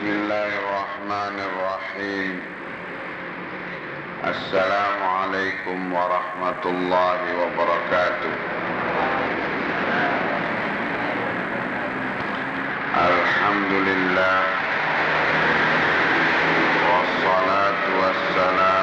بسم الله الرحمن الرحيم. السلام عليكم ورحمة الله وبركاته. الحمد لله والصلاة والسلام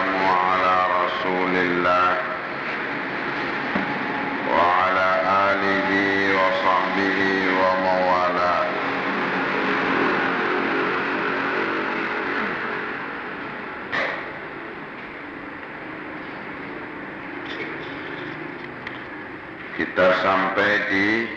Kita sampai di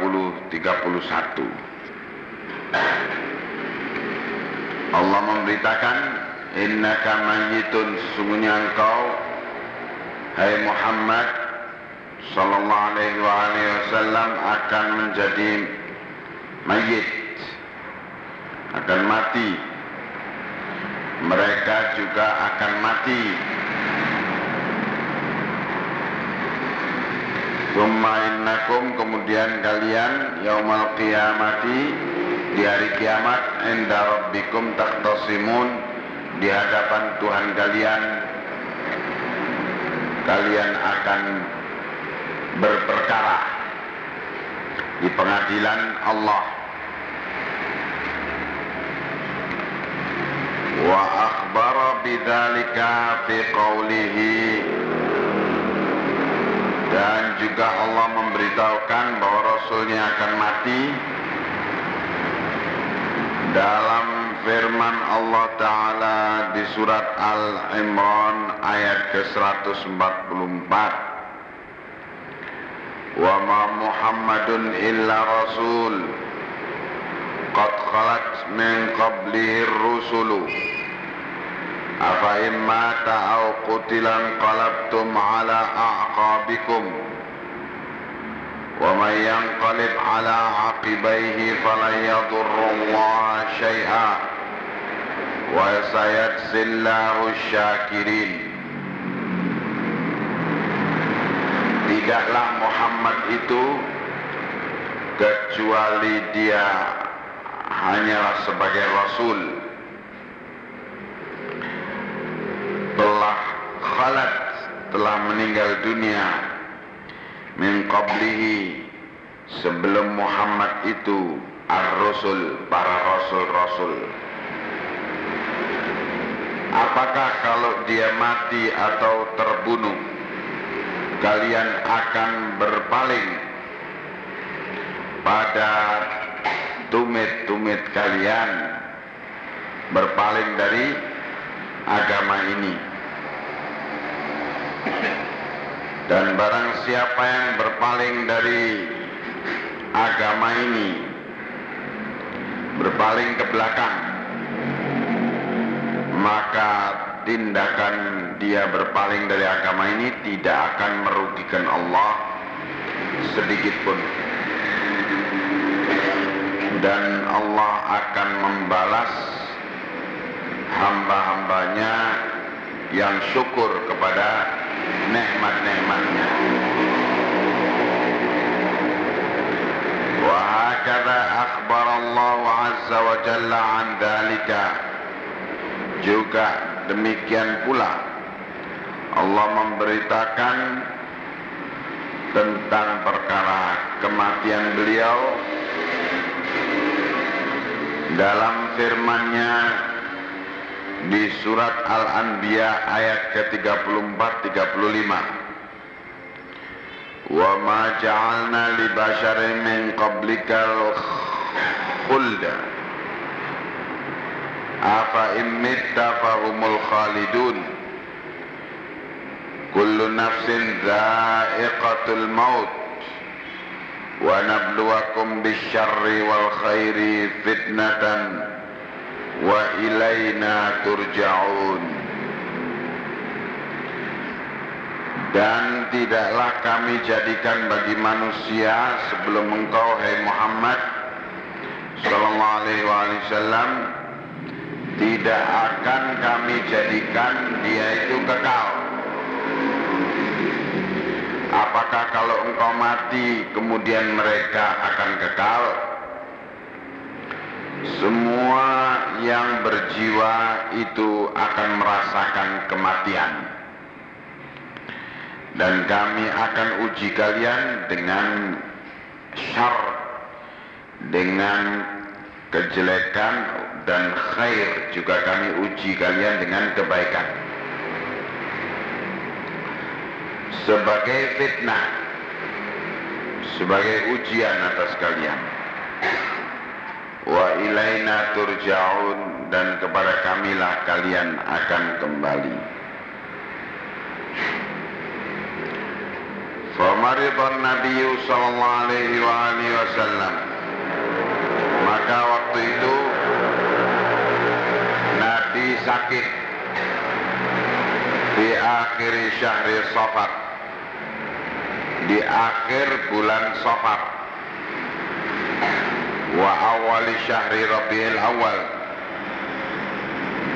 30 31 Allah memberitakan innaka mayyitun sesungguhnya engkau hai Muhammad sallallahu alaihi wa alihi wasallam akan menjadi mayit akan mati. Mereka juga akan mati Summa innakum kemudian kalian yaumal qiyamati di hari kiamat inda rabbikum takhtasimun di hadapan Tuhan kalian. Kalian akan berperkara di pengadilan Allah. Wa akhbara bidzalika fi qawlihi dan juga Allah memberitahukan bahwa Rasulnya akan mati. Dalam firman Allah Ta'ala di surat Al-Imran ayat ke-144. Wa ma Muhammadun illa Rasul. Qad khalat min qablihi afa mata au qutilan qalabtum ala a'qabikum. Wa man yanqalib ala aqibaihi falan yadurra shay'a wa sayajzillahu syakirin. Tidaklah Muhammad itu kecuali dia hanyalah sebagai rasul. Telah khalat telah meninggal dunia. Min qablihi sebelum Muhammad itu ar-rusul para rasul-rasul. Apakah kalau dia mati atau terbunuh kalian akan berpaling pada tumit-tumit kalian. Berpaling dari agama ini. Dan barang siapa yang berpaling dari agama ini berpaling ke belakang maka tindakan dia berpaling dari agama ini tidak akan merugikan Allah sedikit pun. Dan Allah akan membalas hamba-hambanya yang syukur kepada nikmat-nikmatnya. وهكذا أخبر الله عز وجل عن ذلك juga demikian pula Allah memberitakan tentang perkara kematian beliau dalam firman-Nya di surat Al-Anbiya ayat ke-34 35 Wa ma ja'alna li basharin min qablikal khulda afa imitta fahumul khalidun kullu nafsin dha'iqatul maut ونبلوكم بالشر والخير فتنة وإلينا ترجعون Dan tidaklah kami jadikan bagi manusia sebelum engkau hai Muhammad Sallallahu alaihi wasallam Tidak akan kami jadikan dia itu kekal Apakah kalau engkau mati kemudian mereka akan kekal? Semua yang berjiwa itu akan merasakan kematian. Dan kami akan uji kalian dengan syar, dengan kejelekan dan khair juga kami uji kalian dengan kebaikan. sebagai fitnah sebagai ujian atas kalian wa ilaina turja'un dan kepada kamilah kalian akan kembali. Famaridhan Nabi sallallahu alaihi wasallam. Maka waktu itu Nabi sakit. Di akhir syahri Safar. Di akhir bulan Safar wa awali syahri Rabiul Awal.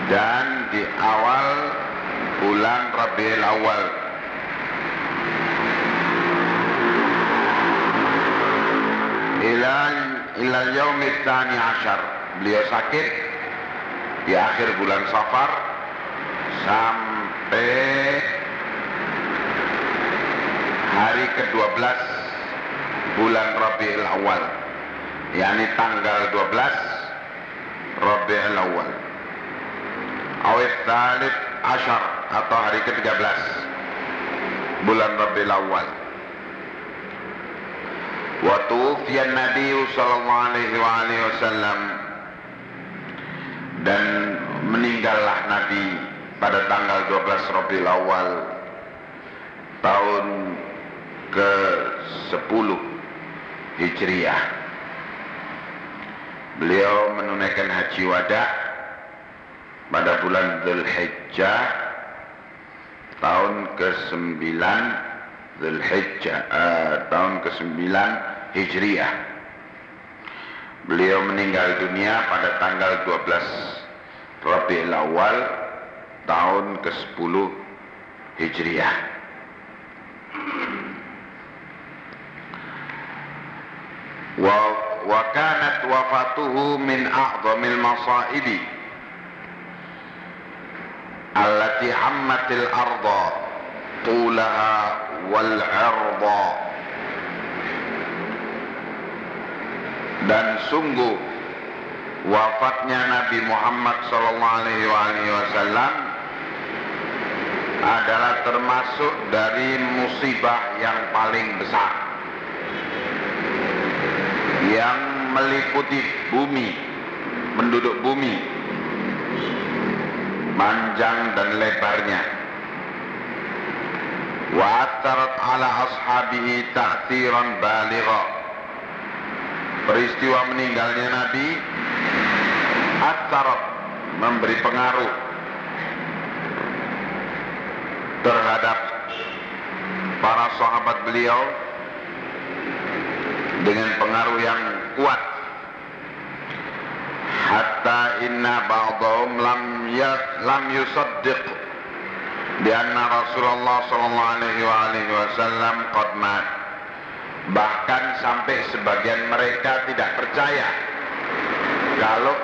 Dan di awal bulan Rabiul Awal. Ila ila yaumil tsani asyar. Beliau sakit di akhir bulan Safar sampai hari ke-12 bulan Rabiul Awal yakni tanggal 12 Rabiul Awal awit talib ashar atau hari ke-13 bulan Rabiul Awal waktu fian Nabi sallallahu alaihi wa alihi wasallam dan meninggallah Nabi pada tanggal 12 Rabiul Awal tahun ke-10 Hijriah. Beliau menunaikan haji wada pada bulan Zulhijjah tahun ke-9 Zulhijjah uh, tahun ke-9 Hijriah. Beliau meninggal dunia pada tanggal 12 Rabiul Awal tahun ke-10 Hijriah. وكانت وفاته من أعظم المصائب التي عمت الأرض طولها والعرض dan sungguh wafatnya Nabi Muhammad sallallahu alaihi wasallam adalah termasuk dari musibah yang paling besar yang meliputi bumi, menduduk bumi, panjang dan lebarnya. Wa atarat ala ashabihi ta'thiran baligha. Peristiwa meninggalnya Nabi atarat memberi pengaruh terhadap para sahabat beliau dengan pengaruh yang kuat. Hatta inna ba'dahum lam ya, lam yusaddiq bi anna Rasulullah sallallahu alaihi wasallam qad mat. Bahkan sampai sebagian mereka tidak percaya kalau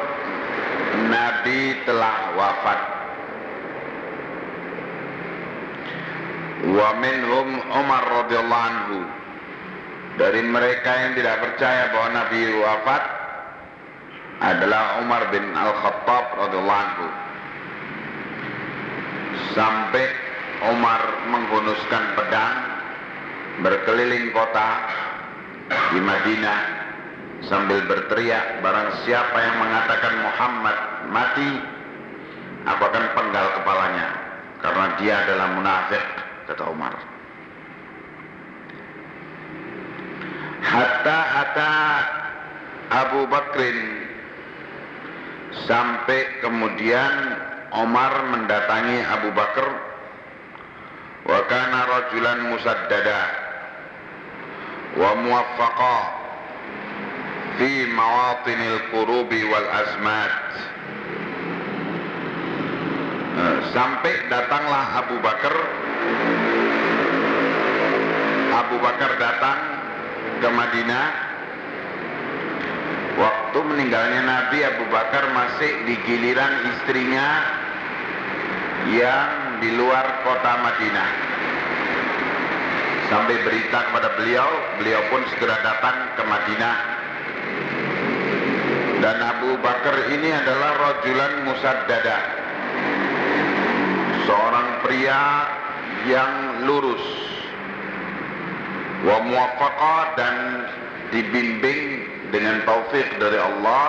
Nabi telah wafat. Wa minhum Umar radhiyallahu anhu dari mereka yang tidak percaya bahwa Nabi wafat adalah Umar bin Al-Khattab radhiyallahu anhu. Sampai Umar menghunuskan pedang berkeliling kota di Madinah sambil berteriak barang siapa yang mengatakan Muhammad mati aku akan penggal kepalanya karena dia adalah munafik kata Umar. Hatta hatta Abu Bakrin. Sampai kemudian Omar mendatangi Abu Bakar. Wa kana rajulan musaddada. Wa muwaffaqa fi mawatinil kurubi wal azmat. Eh, sampai datanglah Abu Bakar. Abu Bakar datang ke Madinah Waktu meninggalnya Nabi Abu Bakar masih di giliran istrinya yang di luar kota Madinah. Sampai berita kepada beliau, beliau pun segera datang ke Madinah. Dan Abu Bakar ini adalah rajulan musaddada. Seorang pria yang lurus. Wa muwafaqah dan dibimbing dengan taufik dari Allah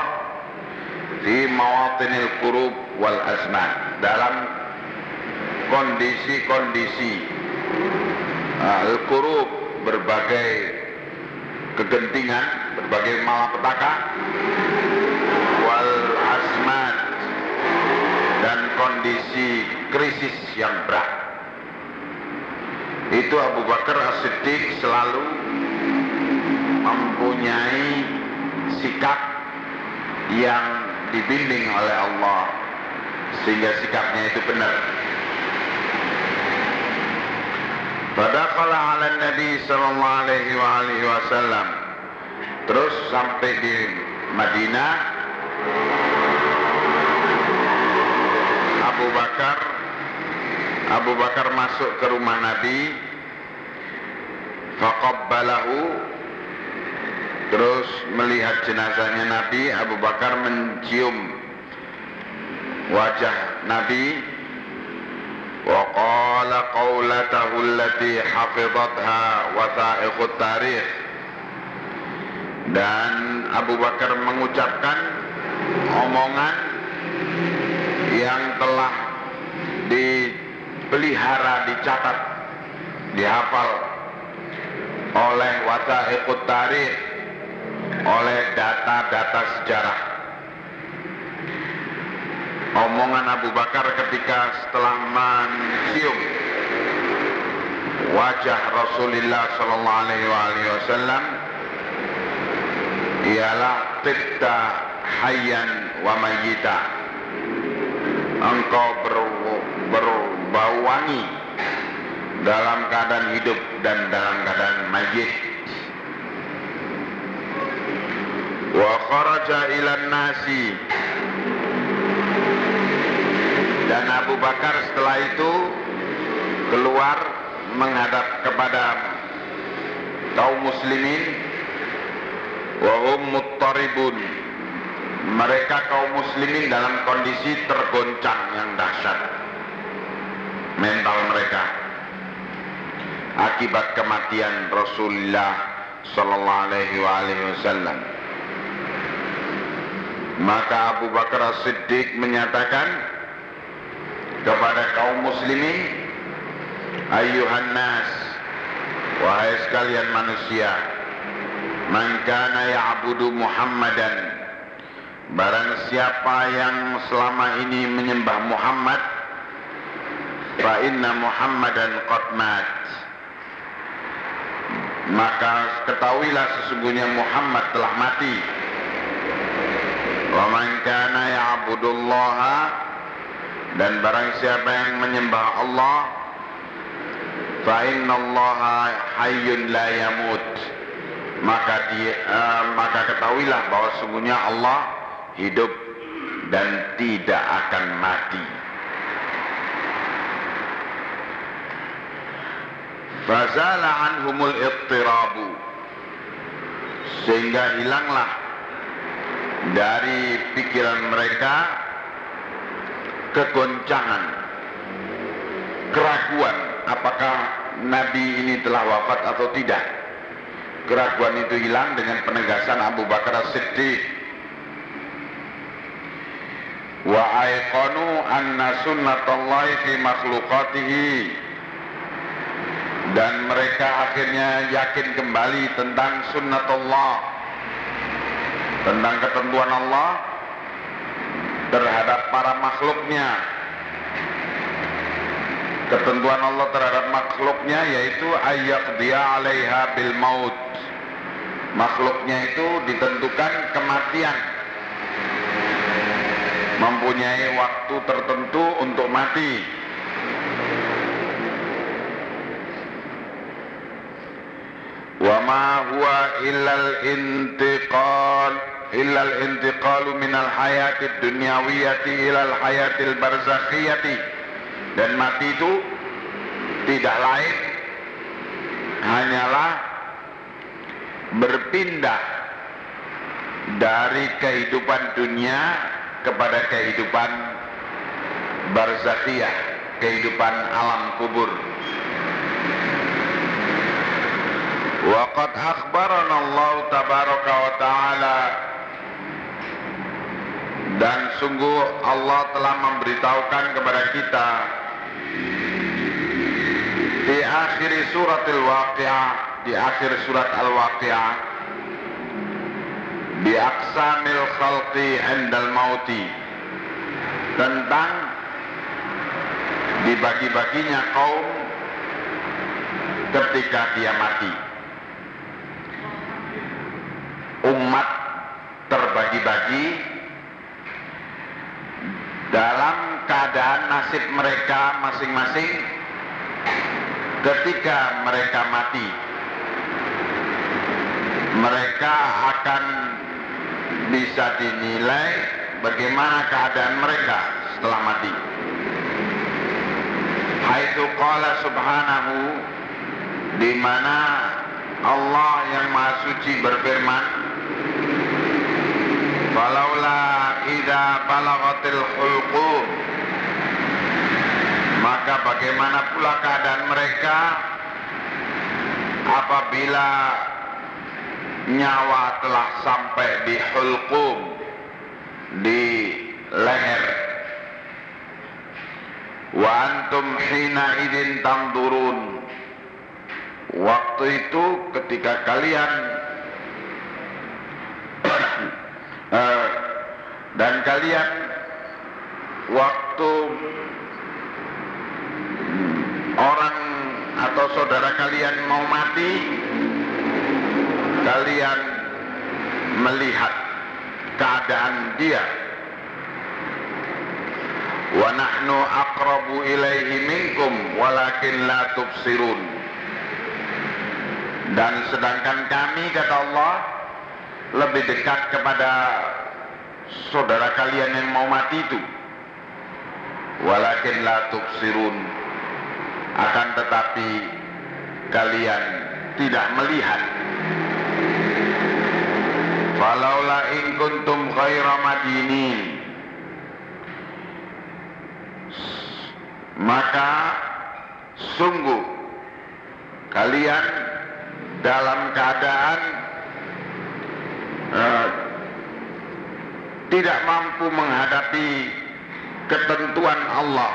di mawatinil kurub wal azman dalam kondisi-kondisi uh, al-kurub berbagai kegentingan, berbagai malapetaka wal azman dan kondisi krisis yang berat. Itu Abu Bakar As-Siddiq selalu mempunyai sikap yang dibimbing oleh Allah. Sehingga sikapnya itu benar. Pada kala ala Nabi Sallallahu Alaihi Wasallam. Terus sampai di Madinah. Abu Bakar Abu Bakar masuk ke rumah Nabi. Faqabbalahu. Terus melihat jenazahnya Nabi Abu Bakar mencium wajah Nabi. Wa qala qawlatahu allati hafizatha wasa'iqut tarikh. Dan Abu Bakar mengucapkan omongan yang telah dipelihara, dicatat, dihafal oleh wasa'iqut tarikh oleh data-data sejarah. Omongan Abu Bakar ketika setelah mencium wajah Rasulullah Sallallahu Alaihi Wasallam ialah tibta hayyan wa mayyita. Engkau ber, wangi dalam keadaan hidup dan dalam keadaan mayit. wa kharaja ila nasi. Dan Abu Bakar setelah itu keluar menghadap kepada kaum muslimin. Wa hum muttaribun. Mereka kaum muslimin dalam kondisi tergoncang yang dahsyat mental mereka. Akibat kematian Rasulullah sallallahu alaihi wasallam. Maka Abu Bakar As-Siddiq menyatakan kepada kaum muslimin, Ayuhan nas, wahai sekalian manusia, man kana ya'budu Muhammadan, barang siapa yang selama ini menyembah Muhammad, fa inna Muhammadan qad mat. Maka ketahuilah sesungguhnya Muhammad telah mati. Wa man kana ya'budullaha dan barang siapa yang menyembah Allah fa innallaha hayyun la yamut. Maka dia uh, maka ketahuilah bahwa sungguhnya Allah hidup dan tidak akan mati fazala anhumul ittirabu. Sehingga hilanglah dari pikiran mereka kegoncangan keraguan apakah Nabi ini telah wafat atau tidak. Keraguan itu hilang dengan penegasan Abu Bakar As-Siddiq. Wa aiqanu anna sunnatallahi fi makhluqatihi dan mereka akhirnya yakin kembali tentang sunnatullah. Tentang ketentuan Allah terhadap para makhluknya. Ketentuan Allah terhadap makhluknya yaitu ayat dia alaiha bil maut. Makhluknya itu ditentukan kematian. Mempunyai waktu tertentu untuk mati wa ma huwa illal intiqal illal intiqalu minal hayatid dunyawiyati ilal hayatil barzakhiyati dan mati itu tidak lain hanyalah berpindah dari kehidupan dunia kepada kehidupan barzakhiyah kehidupan alam kubur. وقد أخبرنا الله تبارك وتعالى dan sungguh Allah telah memberitahukan kepada kita di akhir surat al-waqi'ah di akhir surat al-waqi'ah di aksamil khalqi indal mauti tentang dibagi-baginya kaum ketika dia mati umat terbagi-bagi dalam keadaan nasib mereka masing-masing ketika mereka mati. Mereka akan bisa dinilai bagaimana keadaan mereka setelah mati. Haitsu qala subhanahu di mana Allah yang Maha Suci berfirman falaula idza balagatil hulqum maka bagaimana pula keadaan mereka? Apabila nyawa telah sampai di hulqum di leher. Wa antum hina idin tamdurun waktu itu ketika kalian uh, dan kalian waktu orang atau saudara kalian mau mati kalian melihat keadaan dia. Wa nahnu aqrabu ilaihi minkum walakin la tubsirun. Dan sedangkan kami kata Allah lebih dekat kepada saudara kalian yang mau mati itu. Walakin la tubsirun. Akan tetapi kalian tidak melihat. Falaula in kuntum ghaira madinin. Maka sungguh kalian dalam keadaan uh, tidak mampu menghadapi ketentuan Allah.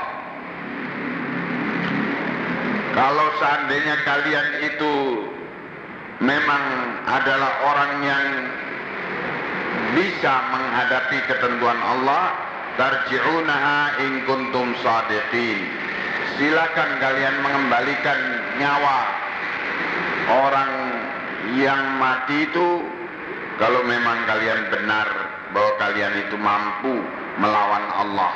Kalau seandainya kalian itu memang adalah orang yang bisa menghadapi ketentuan Allah, tarji'unaha in kuntum. Silakan kalian mengembalikan nyawa orang yang mati itu kalau memang kalian benar bahwa kalian itu mampu melawan Allah.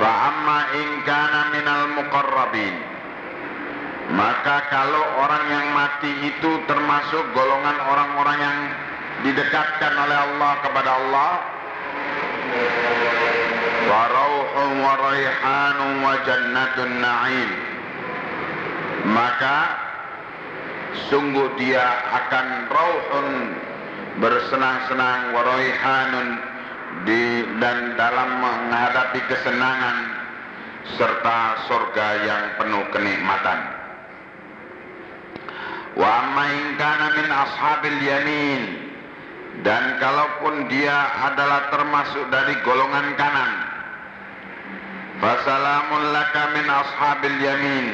Fa amma in kana minal muqarrabin. Maka kalau orang yang mati itu termasuk golongan orang-orang yang didekatkan oleh Allah kepada Allah. Farauhun wa raihanun wa jannatun na'im. Maka Sungguh dia akan rauhun Bersenang-senang wa raihanun di, Dan dalam menghadapi kesenangan Serta surga yang penuh kenikmatan. Wa amma min ashabil yamin dan kalaupun dia adalah termasuk dari golongan kanan Fasalamun laka min ashabil yamin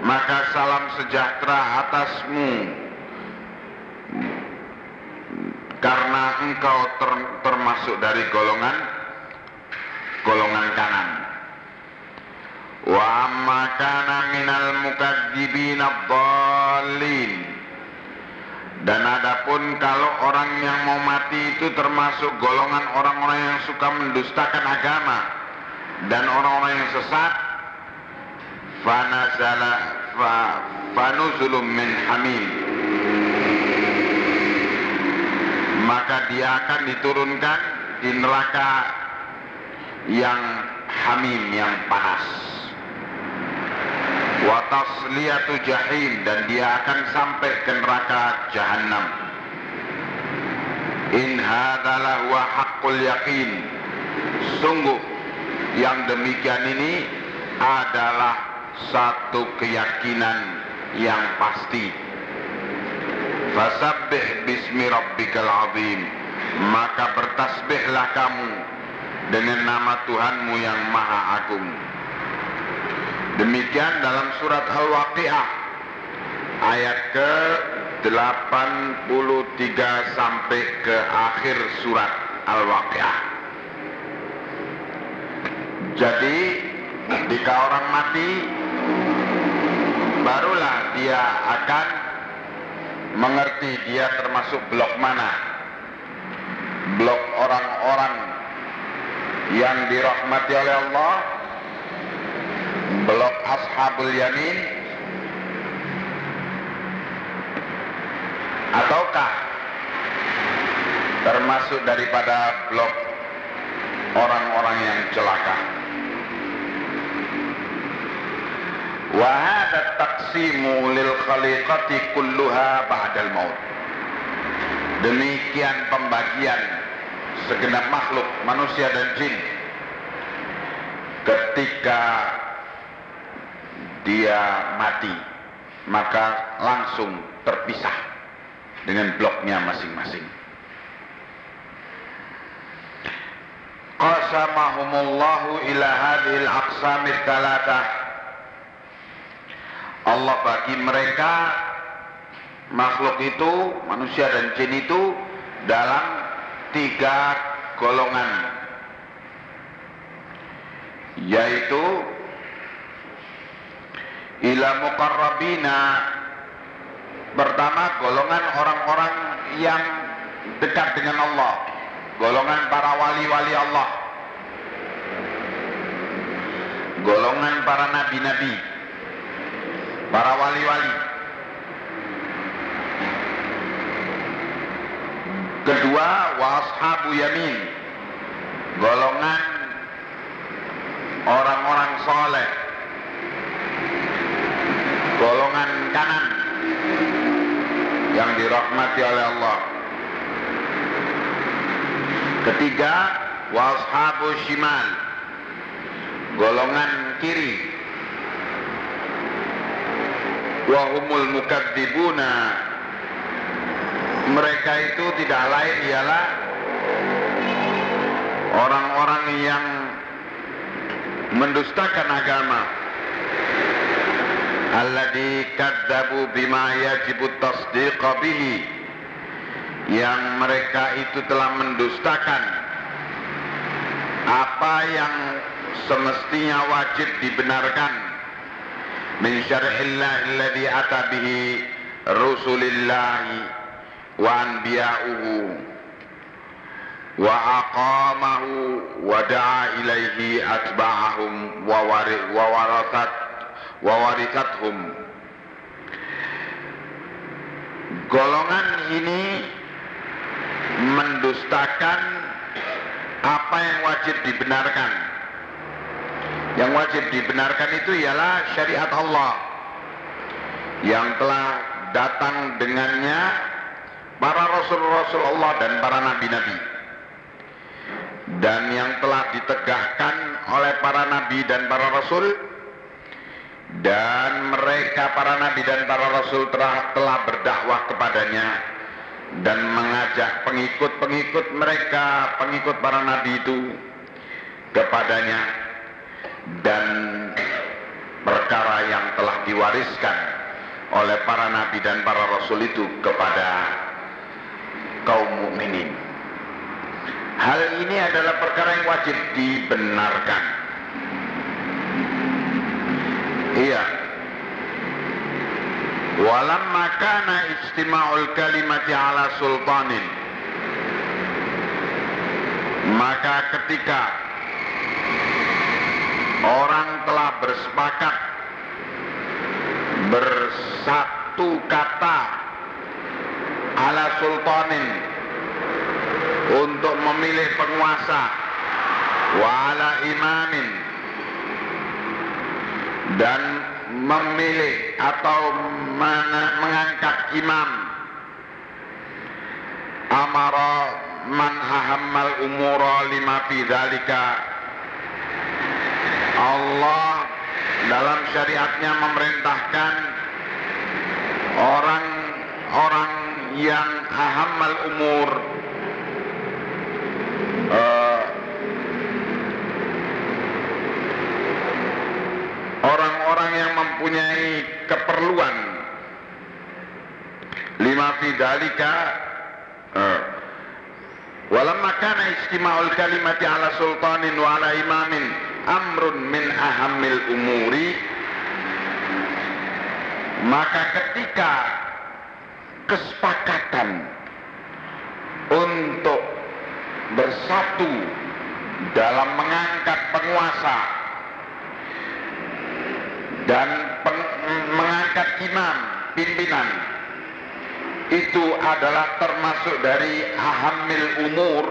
Maka salam sejahtera atasmu. Karena engkau ter, termasuk dari golongan Golongan kanan. Wa amma kana minal dan adapun kalau orang yang mau mati itu termasuk golongan orang-orang yang suka mendustakan agama dan orang-orang yang sesat fanazala fa fanuzulum min maka dia akan diturunkan di neraka yang hamim yang panas. Wa tasliyatu jahim dan dia akan sampai ke neraka jahanam in hadalah wa haqqul yaqin. Sungguh yang demikian ini adalah satu keyakinan yang pasti. Fasabbih bismi rabbikal azim. Maka bertasbihlah kamu dengan nama Tuhanmu yang maha agung. Demikian dalam surat Al-Waqi'ah ayat ke 83 sampai ke akhir surat Al-Waqi'ah. Jadi jika orang mati barulah dia akan mengerti dia termasuk blok mana. Blok orang-orang yang dirahmati oleh Allah. Blok Ashabul Yamin. Ataukah termasuk daripada blok orang-orang yang celaka wa hadha taqsimu lil khaliqati kulluha ba'dal maut demikian pembagian segenap makhluk manusia dan jin. Ketika dia mati maka langsung terpisah dengan bloknya masing-masing. Qasamahumullahu ila hadhil aqsamit talatah Allah bagi mereka makhluk itu manusia dan jin itu dalam tiga golongan. Yaitu ila muqarrabina. Pertama golongan orang-orang yang dekat dengan Allah. Golongan para wali-wali Allah. Golongan para nabi-nabi para wali-wali kedua wa ashabu yamin golongan orang-orang soleh golongan kanan yang dirahmati oleh Allah. Ketiga, washabu shimal, golongan kiri. Wahumul mukadzibuna, mereka itu tidak lain ialah orang-orang yang mendustakan agama. Alladhi kadzabu bima yajibu tasdiqa bihi. Yang mereka itu telah mendustakan apa yang semestinya wajib dibenarkan ata bihi rusulillahi wa anbiya'uhu wa aqamahu wa da'a ilaihi atba'ahum wa warathat wa warithathum golongan ini mendustakan apa yang wajib dibenarkan yang wajib dibenarkan itu ialah syariat Allah. Yang telah datang dengannya para rasul-rasul Allah dan para nabi-nabi. Dan yang telah ditegakkan oleh para nabi dan para rasul. Dan mereka para nabi dan para rasul telah, telah berdakwah kepadanya. Dan mengajak pengikut-pengikut mereka pengikut para nabi itu kepadanya dan perkara yang telah diwariskan oleh para nabi dan para rasul itu kepada kaum mukminin. Hal ini adalah perkara yang wajib dibenarkan. Iya. Walamma kana istima'ul kalimati ala sultanin Maka ketika orang telah bersepakat bersatu kata ala sultanin untuk memilih penguasa wa ala imamin dan memilih atau mengangkat imam. Amara man ahammal umura lima fi Allah dalam syariatnya memerintahkan orang-orang yang ahammal umur uh, orang-orang yang mempunyai keperluan. Lima fidalika uh, walamma kana istima'ul kalimati ala sultanin wa ala imamin amrun min ahamil umuri maka ketika kesepakatan untuk bersatu dalam mengangkat penguasa dan peng, mengangkat imam pimpinan itu adalah termasuk dari ahamil umur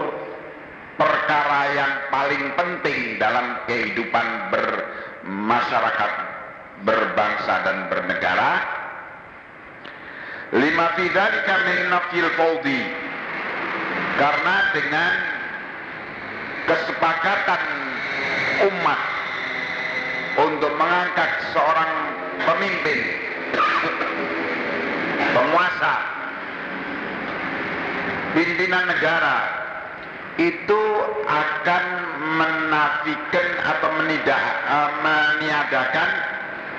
perkara yang paling penting dalam kehidupan bermasyarakat berbangsa dan bernegara. Lima fidzalika min nafil fawdi karena dengan kesepakatan umat untuk mengangkat seorang pemimpin penguasa pimpinan negara itu akan menafikan atau menidak, uh, meniadakan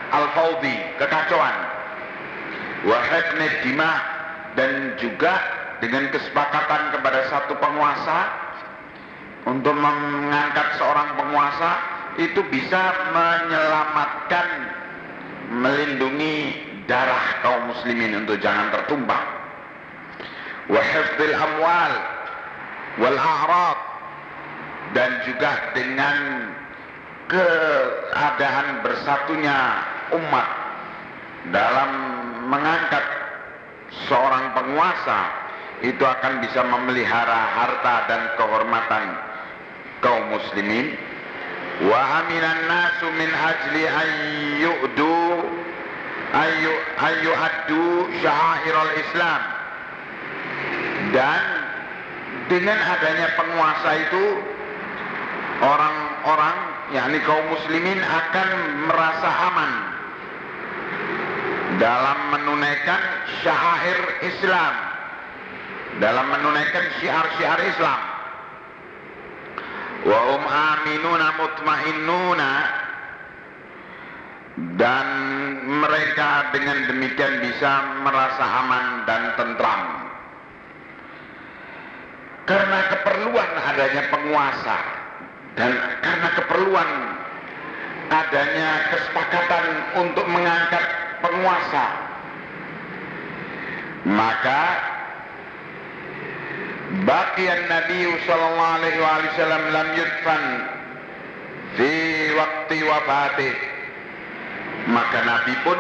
al-fawdi, kekacauan. Wahid dima dan juga dengan kesepakatan kepada satu penguasa untuk mengangkat seorang penguasa itu bisa menyelamatkan melindungi darah kaum muslimin untuk jangan tertumpah. Wa amwal wal a'rad dan juga dengan keadaan bersatunya umat dalam mengangkat seorang penguasa itu akan bisa memelihara harta dan kehormatan kaum muslimin. Wa aminan nasu min ajli ayyudu ayu ayyuaddu sya'irul islam. Dan dengan adanya penguasa itu orang-orang yakni kaum muslimin akan merasa aman dalam menunaikan syair Islam dalam menunaikan syiar-syiar Islam. Wa hum aminuna mutmainnuna dan mereka dengan demikian bisa merasa aman dan tentram karena keperluan adanya penguasa dan karena keperluan adanya kesepakatan untuk mengangkat penguasa maka baqiyan Nabi sallallahu alaihi wasallam lam yudfan fi waqti wafatih maka Nabi pun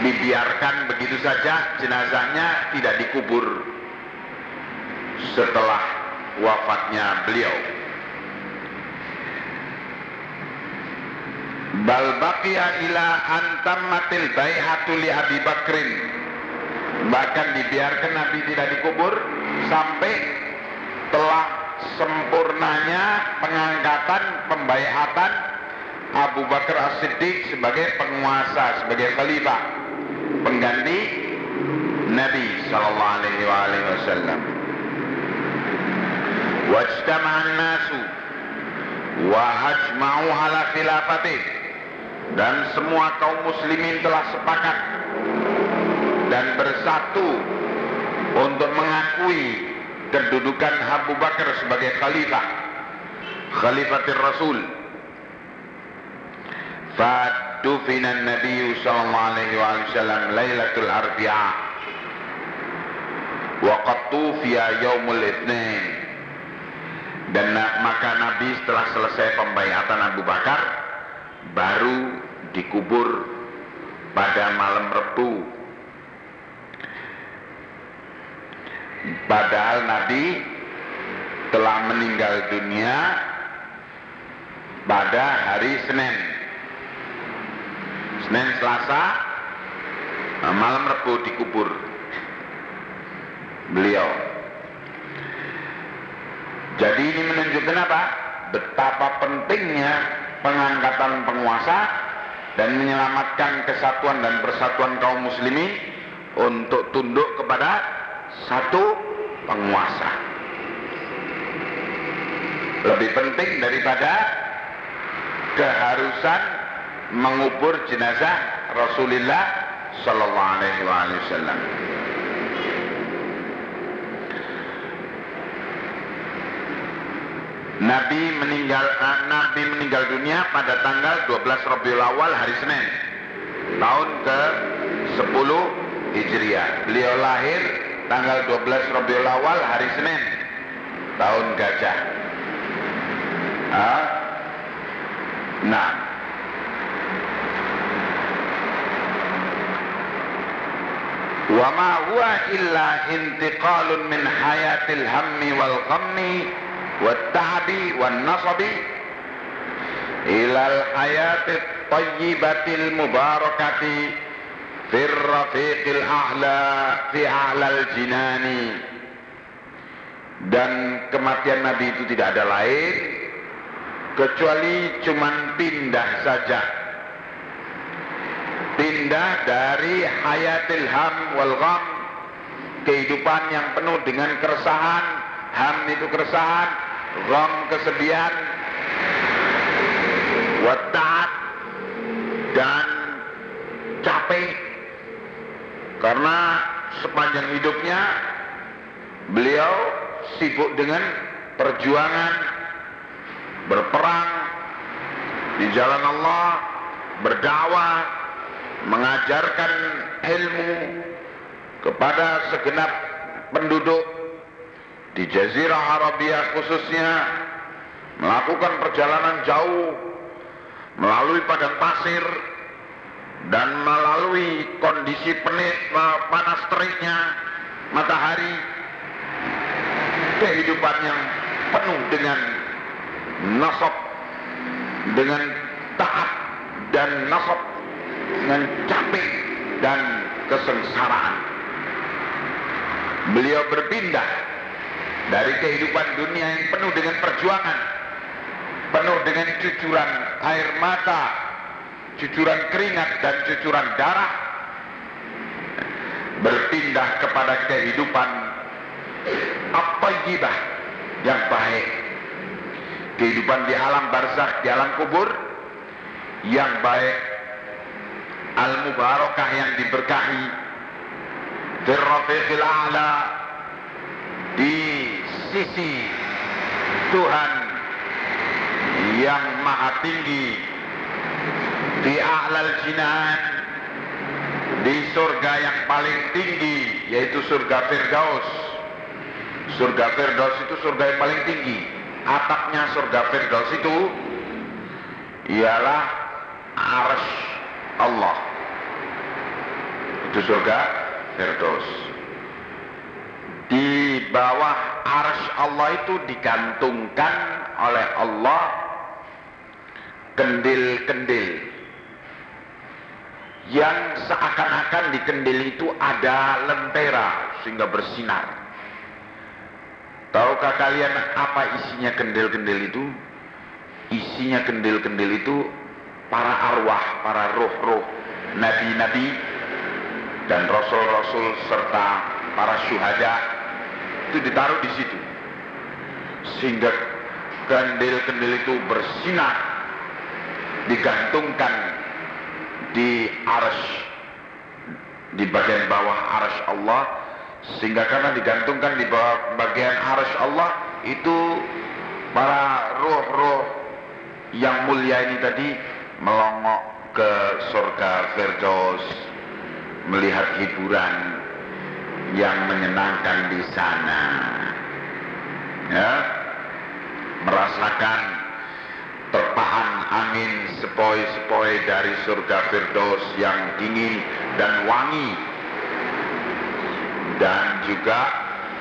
dibiarkan begitu saja jenazahnya tidak dikubur setelah wafatnya beliau bal baqiya ila antammatil baihatu li Abi Bakrin bahkan dibiarkan Nabi tidak dikubur sampai telah sempurnanya pengangkatan pembayatan Abu Bakar As-Siddiq sebagai penguasa, sebagai khalifah, pengganti Nabi sallallahu alaihi wasallam. Wajtama'an nasu wa hajma'u ala khilafatih dan semua kaum muslimin telah sepakat dan bersatu untuk mengakui kedudukan Abu Bakar sebagai khalifah khalifatir Rasul. Fadufina Nabi sallallahu alaihi wasallam lailatul arbi'a wa qad tufiya yaumul itsnin dan maka Nabi setelah selesai pembayatan Abu Bakar baru dikubur pada malam Rebu Padahal Nabi telah meninggal dunia pada hari Senin. Senin Selasa malam Rebu dikubur beliau. Jadi ini menunjukkan apa? Betapa pentingnya pengangkatan penguasa dan menyelamatkan kesatuan dan persatuan kaum muslimin untuk tunduk kepada satu penguasa. Lebih penting daripada keharusan mengubur jenazah Rasulullah Sallallahu Alaihi Wasallam. Nabi meninggal Nabi meninggal dunia pada tanggal 12 Rabiul Awal hari Senin tahun ke 10 Hijriah. Beliau lahir tanggal 12 Rabiul Awal hari Senin tahun gajah. Ah. Nah. Wa ma huwa illa intiqalun min hayatil hammi wal ghammi wat ta'bi wan nasabi ila al hayatit tayyibatil mubarakati fir rafiqil a'la fi a'lal jinani dan kematian Nabi itu tidak ada lain kecuali cuman pindah saja. Pindah dari hayatil ham wal gham kehidupan yang penuh dengan keresahan ham itu keresahan gham kesedihan wata'at dan capek. Karena sepanjang hidupnya beliau sibuk dengan perjuangan berperang di jalan Allah berdakwah mengajarkan ilmu kepada segenap penduduk di Jazirah Arabia khususnya melakukan perjalanan jauh melalui padang pasir dan melalui kondisi penit panas teriknya matahari kehidupan yang penuh dengan nasab dengan taat dan nasab dengan capek dan kesengsaraan. Beliau berpindah dari kehidupan dunia yang penuh dengan perjuangan penuh dengan cucuran air mata cucuran keringat dan cucuran darah berpindah kepada kehidupan apa gibah yang baik. Kehidupan di alam barzakh di alam kubur yang baik. Al mubarakah yang diberkahi. Firrafiqil a'la di sisi Tuhan yang maha tinggi di a'lal jinan di surga yang paling tinggi yaitu surga Firdaus Surga Firdaus itu surga yang paling tinggi. Atapnya surga Firdaus itu ialah ars Allah. Itu surga Firdaus. Di bawah ars Allah itu digantungkan oleh Allah kendil-kendil yang seakan-akan di kendil itu ada lentera sehingga bersinar. Tahukah kalian apa isinya kendil-kendil itu? Isinya kendil-kendil itu para arwah, para roh-roh, nabi-nabi dan rasul-rasul serta para syuhada itu ditaruh di situ. Sehingga kendil-kendil itu bersinar digantungkan di ars di bagian bawah ars Allah sehingga karena digantungkan di bawah bagian ars Allah itu para roh-roh yang mulia ini tadi melongok ke surga Firdaus melihat hiburan yang menyenangkan di sana. Ya. Merasakan terpahan angin sepoi-sepoi dari surga Firdaus yang dingin dan wangi. Dan juga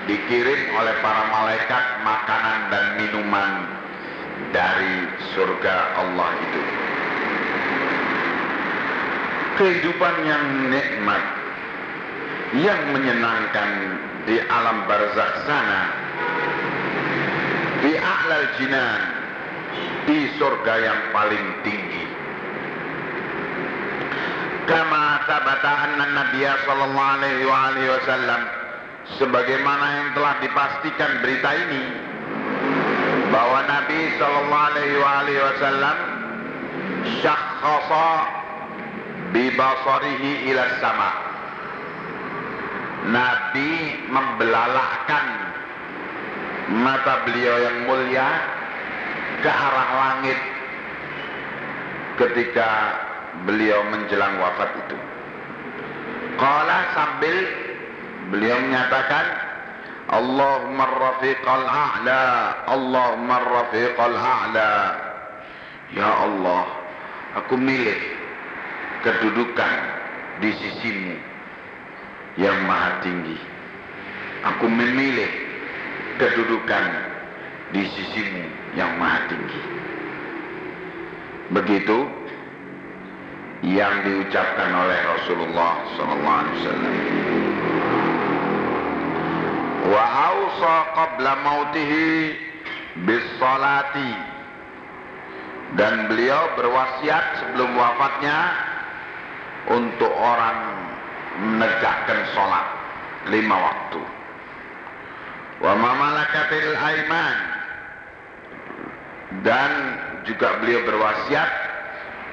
dikirim oleh para malaikat makanan dan minuman dari surga Allah itu. Kehidupan yang nikmat yang menyenangkan di alam barzakh sana di a'lal jinan di surga yang paling tinggi. Kama sabata anna Nabiya sallallahu alaihi wasallam sebagaimana yang telah dipastikan berita ini bahwa Nabi sallallahu alaihi wasallam syakhasa bi basarihi ila sama. Nabi membelalakkan mata beliau yang mulia ke arah langit ketika beliau menjelang wafat itu. Qala sambil beliau menyatakan Allahumma rafiqal a'la Allahumma rafiqal a'la Ya Allah aku milih kedudukan di sisimu yang maha tinggi aku memilih kedudukan di sisimu yang maha tinggi. Begitu yang diucapkan oleh Rasulullah SAW. Wa awsa qabla mautihi bis salati dan beliau berwasiat sebelum wafatnya untuk orang menegakkan sholat lima waktu. Wa mamalakatil aiman. Dan juga beliau berwasiat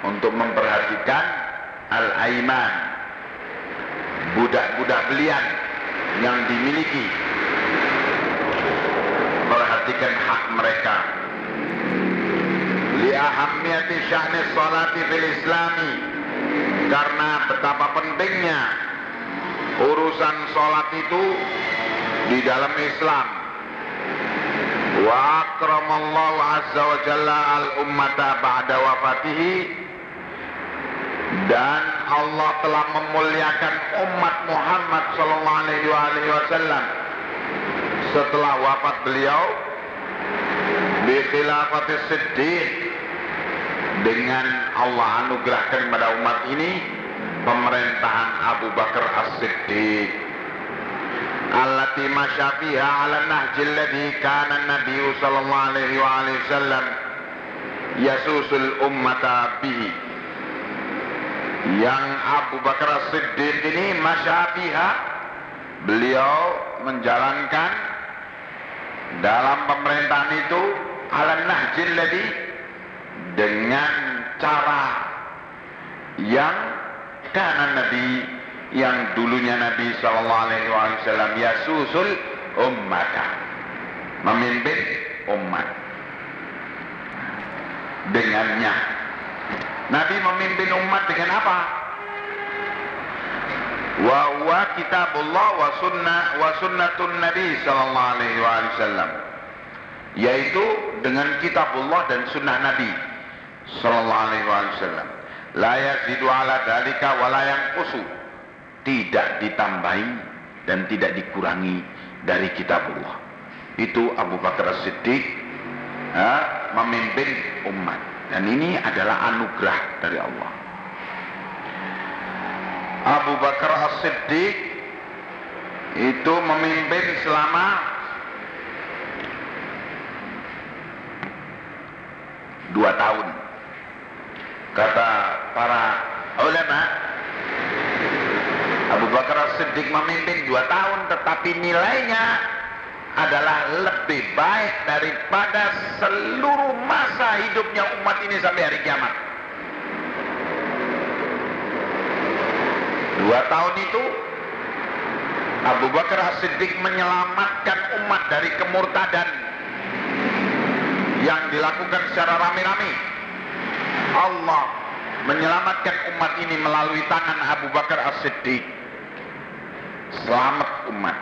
untuk memperhatikan al-aiman. Budak-budak belian yang dimiliki. Perhatikan hak mereka. Liahammiyati syahni salati fil islami. Karena betapa pentingnya urusan salat itu di dalam Islam. Wa akramallahu azza wa jalla al ummata ba'da wafatihi. Dan Allah telah memuliakan umat Muhammad sallallahu alaihi wasallam setelah wafat beliau. Bi khilafati siddiq. Dengan Allah anugerahkan kepada umat ini pemerintahan Abu Bakar As-Siddiq. Allati masya fiha ala nahjil ladhi kana nabi sallallahu alaihi wa alihi wasallam yasusul ummata bihi. Yang Abu Bakar Siddiq ini masya fiha beliau menjalankan dalam pemerintahan itu ala nahjil ladhi dengan cara yang karena Nabi yang dulunya Nabi Shallallahu Alaihi Wasallam ya susul umat memimpin umat. Dengannya. Nabi memimpin umat dengan apa? wa huwa kitabullah wa sunnah wa sunnatun nabi sallallahu alaihi wasallam. Yaitu dengan kitabullah dan sunnah nabi sallallahu alaihi wasallam la yazidu ala dalika wa la yanqusu tidak ditambahi dan tidak dikurangi dari kitabullah itu Abu Bakar As-Siddiq ha, memimpin umat. Dan ini adalah anugerah dari Allah. Abu Bakar As-Siddiq itu memimpin selama dua tahun. Kata para ulama, Abu Bakar As-Siddiq memimpin dua tahun, tetapi nilainya adalah lebih baik daripada seluruh masa hidupnya umat ini sampai hari kiamat. Dua tahun itu Abu Bakar As-Siddiq menyelamatkan umat dari kemurtadan yang dilakukan secara rame-rame. Allah menyelamatkan umat ini melalui tangan Abu Bakar As-Siddiq. Selamat umat.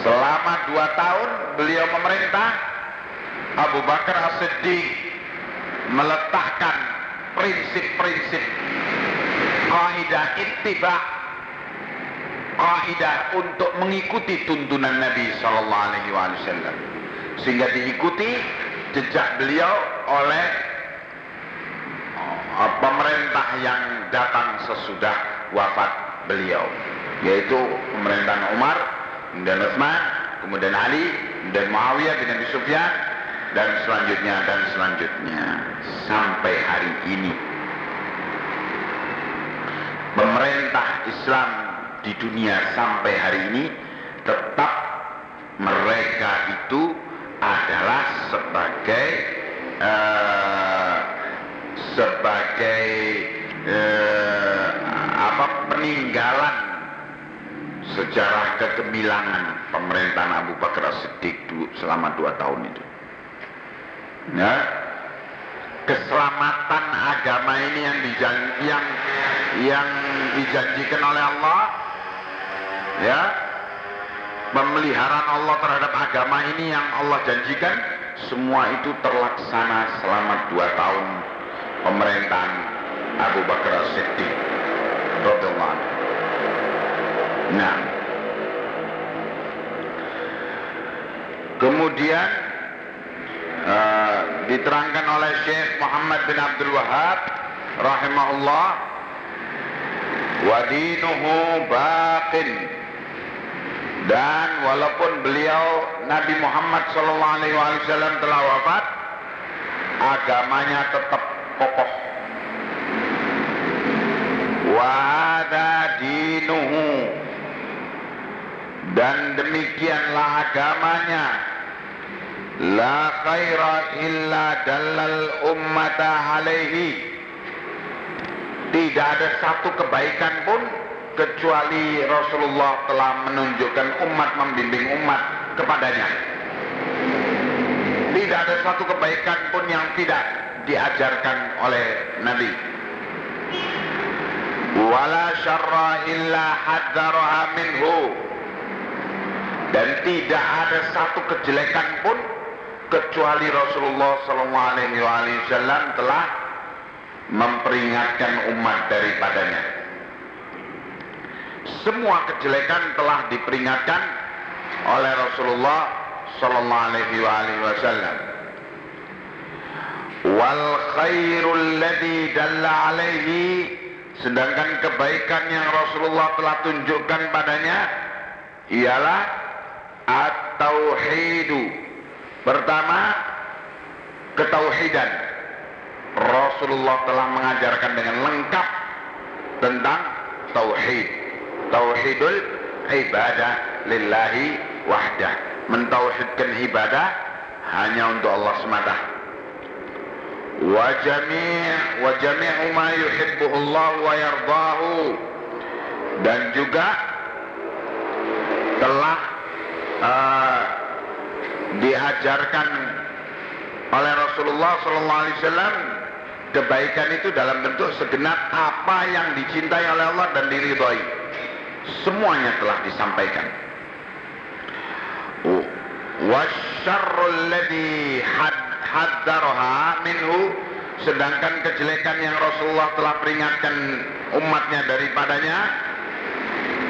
Selama dua tahun beliau memerintah, Abu Bakar As-Siddiq meletakkan prinsip-prinsip kaidah ittiba kaidah untuk mengikuti tuntunan Nabi sallallahu alaihi wasallam sehingga diikuti jejak beliau oleh uh, pemerintah yang datang sesudah wafat beliau yaitu pemerintahan Umar dan Utsman kemudian Ali dan Muawiyah bin Abi Sufyan dan selanjutnya dan selanjutnya. Sampai hari ini pemerintah Islam di dunia sampai hari ini tetap mereka itu adalah sebagai uh, sebagai uh, apa peninggalan sejarah kegemilangan pemerintahan Abu Bakar Siddiq selama dua tahun itu. Ya, keselamatan agama ini yang dijanji, yang yang dijanjikan oleh Allah. Ya pemeliharaan Allah terhadap agama ini yang Allah janjikan semua itu terlaksana selama dua tahun pemerintahan Abu Bakar As-Siddiq Nah. Kemudian uh, diterangkan oleh Syekh Muhammad bin Abdul Wahab rahimahullah wadinuhu baqin dan walaupun beliau Nabi Muhammad wasallam telah wafat agamanya tetap kokoh. Wa dinuhu. Dan demikianlah agamanya. La khaira illa dalal ummata alaihi. Tidak ada satu kebaikan pun Kecuali Rasulullah telah menunjukkan umat membimbing umat kepadanya. Tidak ada satu kebaikan pun yang tidak diajarkan oleh Nabi. Wala syarra illa haddaraha minhu. Dan tidak ada satu kejelekan pun kecuali Rasulullah Sallallahu Alaihi Wasallam telah memperingatkan umat daripadanya. Semua kejelekan telah diperingatkan oleh Rasulullah Sallallahu Alaihi Wasallam. Wal khairul ladhi dalla alaihi sedangkan kebaikan yang Rasulullah telah tunjukkan padanya ialah at-tauhidu Pertama, ketauhidan. Rasulullah telah mengajarkan dengan lengkap tentang tauhid. Tauhidul ibadah lillahi wahdah. Mentauhidkan ibadah hanya untuk Allah semata. Wa jami' wa jami'u ma yuhibbuhu Allah wa yardahu. Dan juga telah uh, diajarkan oleh Rasulullah sallallahu alaihi wasallam kebaikan itu dalam bentuk segenap apa yang dicintai oleh Allah dan diridhoi. Semuanya telah disampaikan. Minhu sedangkan kejelekan yang Rasulullah telah peringatkan umatnya daripadanya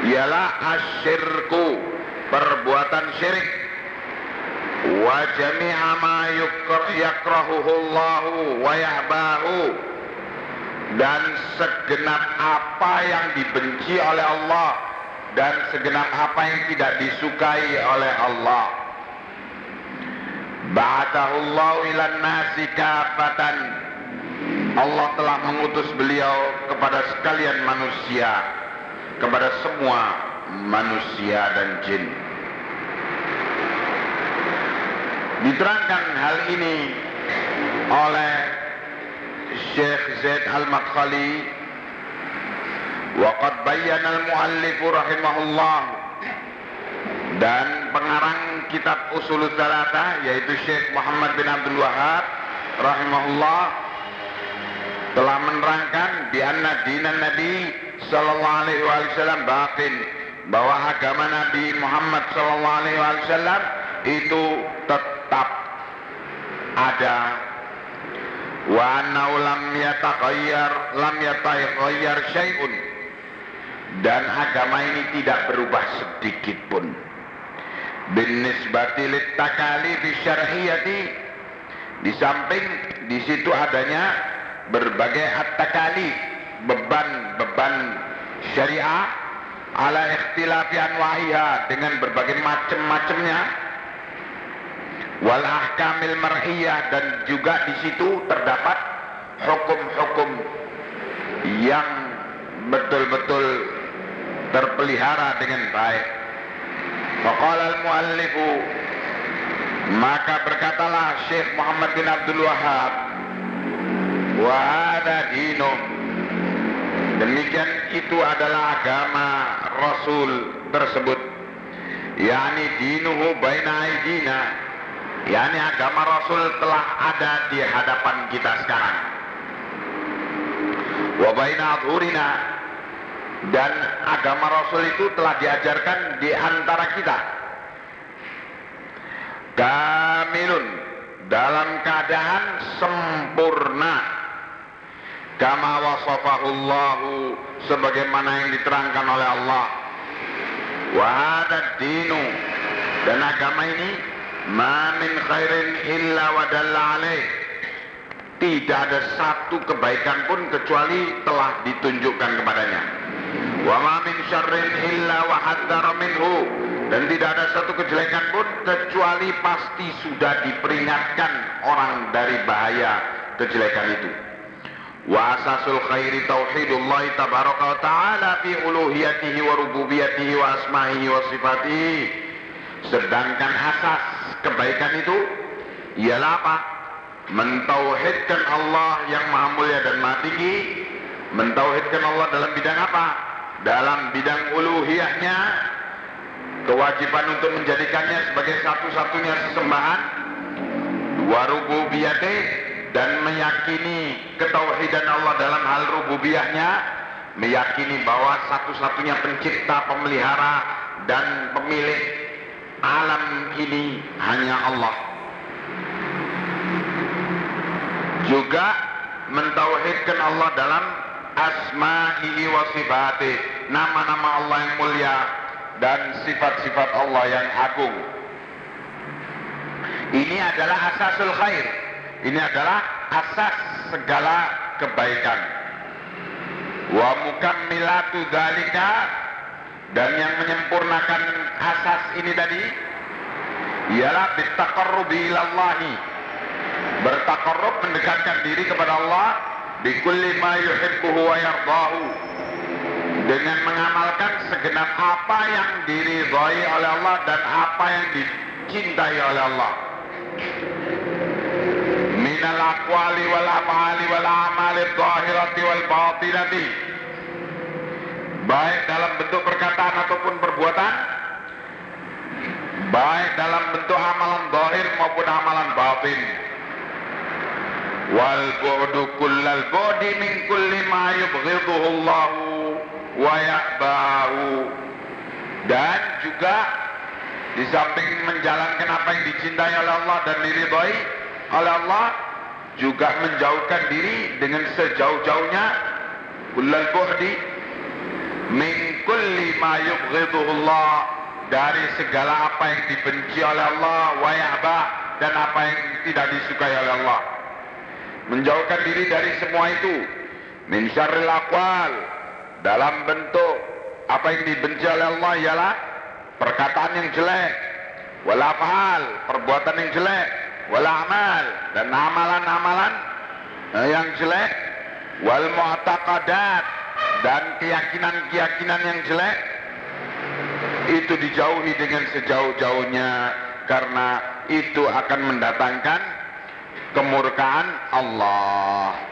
ialah asyirku perbuatan syirik wa jami'a ma yakrahuhu Allah wa yahbahu dan segenap apa yang dibenci oleh Allah dan segenap apa yang tidak disukai oleh Allah. Ba'atahullahu ilan nasi kafatan. Allah telah mengutus beliau kepada sekalian manusia. Kepada semua manusia dan jin. Diterangkan hal ini oleh Syekh Zaid Al-Madkhali Waqad bayyana al-muallif rahimahullah. Dan pengarang kitab Usul Salata yaitu Syekh Muhammad bin Abdul Wahab rahimahullah telah menerangkan di anna dinan Nabi sallallahu alaihi wasallam baqin. Bahwa agama Nabi Muhammad sallallahu alaihi wasallam itu tetap ada. Wa annahu lam yataghayyar lam yataghayyar syai'un dan agama ini tidak berubah sedikit pun. Bin nisbati lit takalif syar'iyyati di samping di situ adanya berbagai at-takalif beban-beban syariah ala ikhtilafi anwa'iha dengan berbagai macam-macamnya. Wal ahkamil mar'iyah dan juga di situ terdapat hukum-hukum yang betul-betul terpelihara dengan baik. Faqala al-muallifu maka berkatalah Syekh Muhammad bin Abdul Wahab wa hada demikian itu adalah agama Rasul tersebut. Yakni dinuhu baina aidina. Yakni agama Rasul telah ada di hadapan kita sekarang. Wa baina adhurina dan agama Rasul itu telah diajarkan di antara kita. Kamilun dalam keadaan sempurna. Kama wasafahullahu sebagaimana yang diterangkan oleh Allah. Wa dinu dan agama ini ma min khairin illa wa dalla alaih. Tidak ada satu kebaikan pun kecuali telah ditunjukkan kepadanya wa ma min syarrin illa wa haddara minhu dan tidak ada satu kejelekan pun kecuali pasti sudah diperingatkan orang dari bahaya kejelekan itu. Wa asasul khairi tauhidullah tabaraka wa ta'ala fi uluhiyatihi wa rububiyatihi wa asma'ihi wa sifatihi. Sedangkan asas kebaikan itu ialah apa? Mentauhidkan Allah yang maha mulia dan maha tinggi. Mentauhidkan Allah dalam bidang apa? Dalam bidang uluhiyahnya kewajiban untuk menjadikannya sebagai satu-satunya sesembahan warububiyate dan meyakini ketauhidan Allah dalam hal rububiyahnya meyakini bahwa satu-satunya pencipta, pemelihara dan pemilik alam ini hanya Allah juga mentauhidkan Allah dalam asma'i wa sifati nama-nama Allah yang mulia dan sifat-sifat Allah yang agung. Ini adalah asasul khair. Ini adalah asas segala kebaikan. Wa mukammilatu dzalika dan yang menyempurnakan asas ini tadi ialah bitaqarrubi ilallahi. Bertaqarrub mendekatkan diri kepada Allah bi kulli ma yuhibbuhu wa yardahu dengan mengamalkan segenap apa yang diridhai oleh Allah dan apa yang dicintai oleh Allah. Minal aqwali wal af'ali wal a'mali dhahirati wal batinati. Baik dalam bentuk perkataan ataupun perbuatan. Baik dalam bentuk amalan zahir maupun amalan batin wal bu'du kullal bu'di min kulli ma yubghiduhu Allah wa ya'bahu dan juga di samping menjalankan apa yang dicintai oleh Allah dan diridhai oleh Allah juga menjauhkan diri dengan sejauh-jauhnya. Kullal bu'di min kulli ma yubghiduhu Allah dari segala apa yang dibenci oleh Allah wa ya'bah dan apa yang tidak disukai oleh Allah menjauhkan diri dari semua itu. Min syarril aqwal dalam bentuk apa yang dibenci oleh Allah ialah perkataan yang jelek wal afal perbuatan yang jelek wal amal dan amalan-amalan eh, yang jelek wal mu'taqadat dan keyakinan-keyakinan yang jelek itu dijauhi dengan sejauh-jauhnya karena itu akan mendatangkan kemurkaan Allah.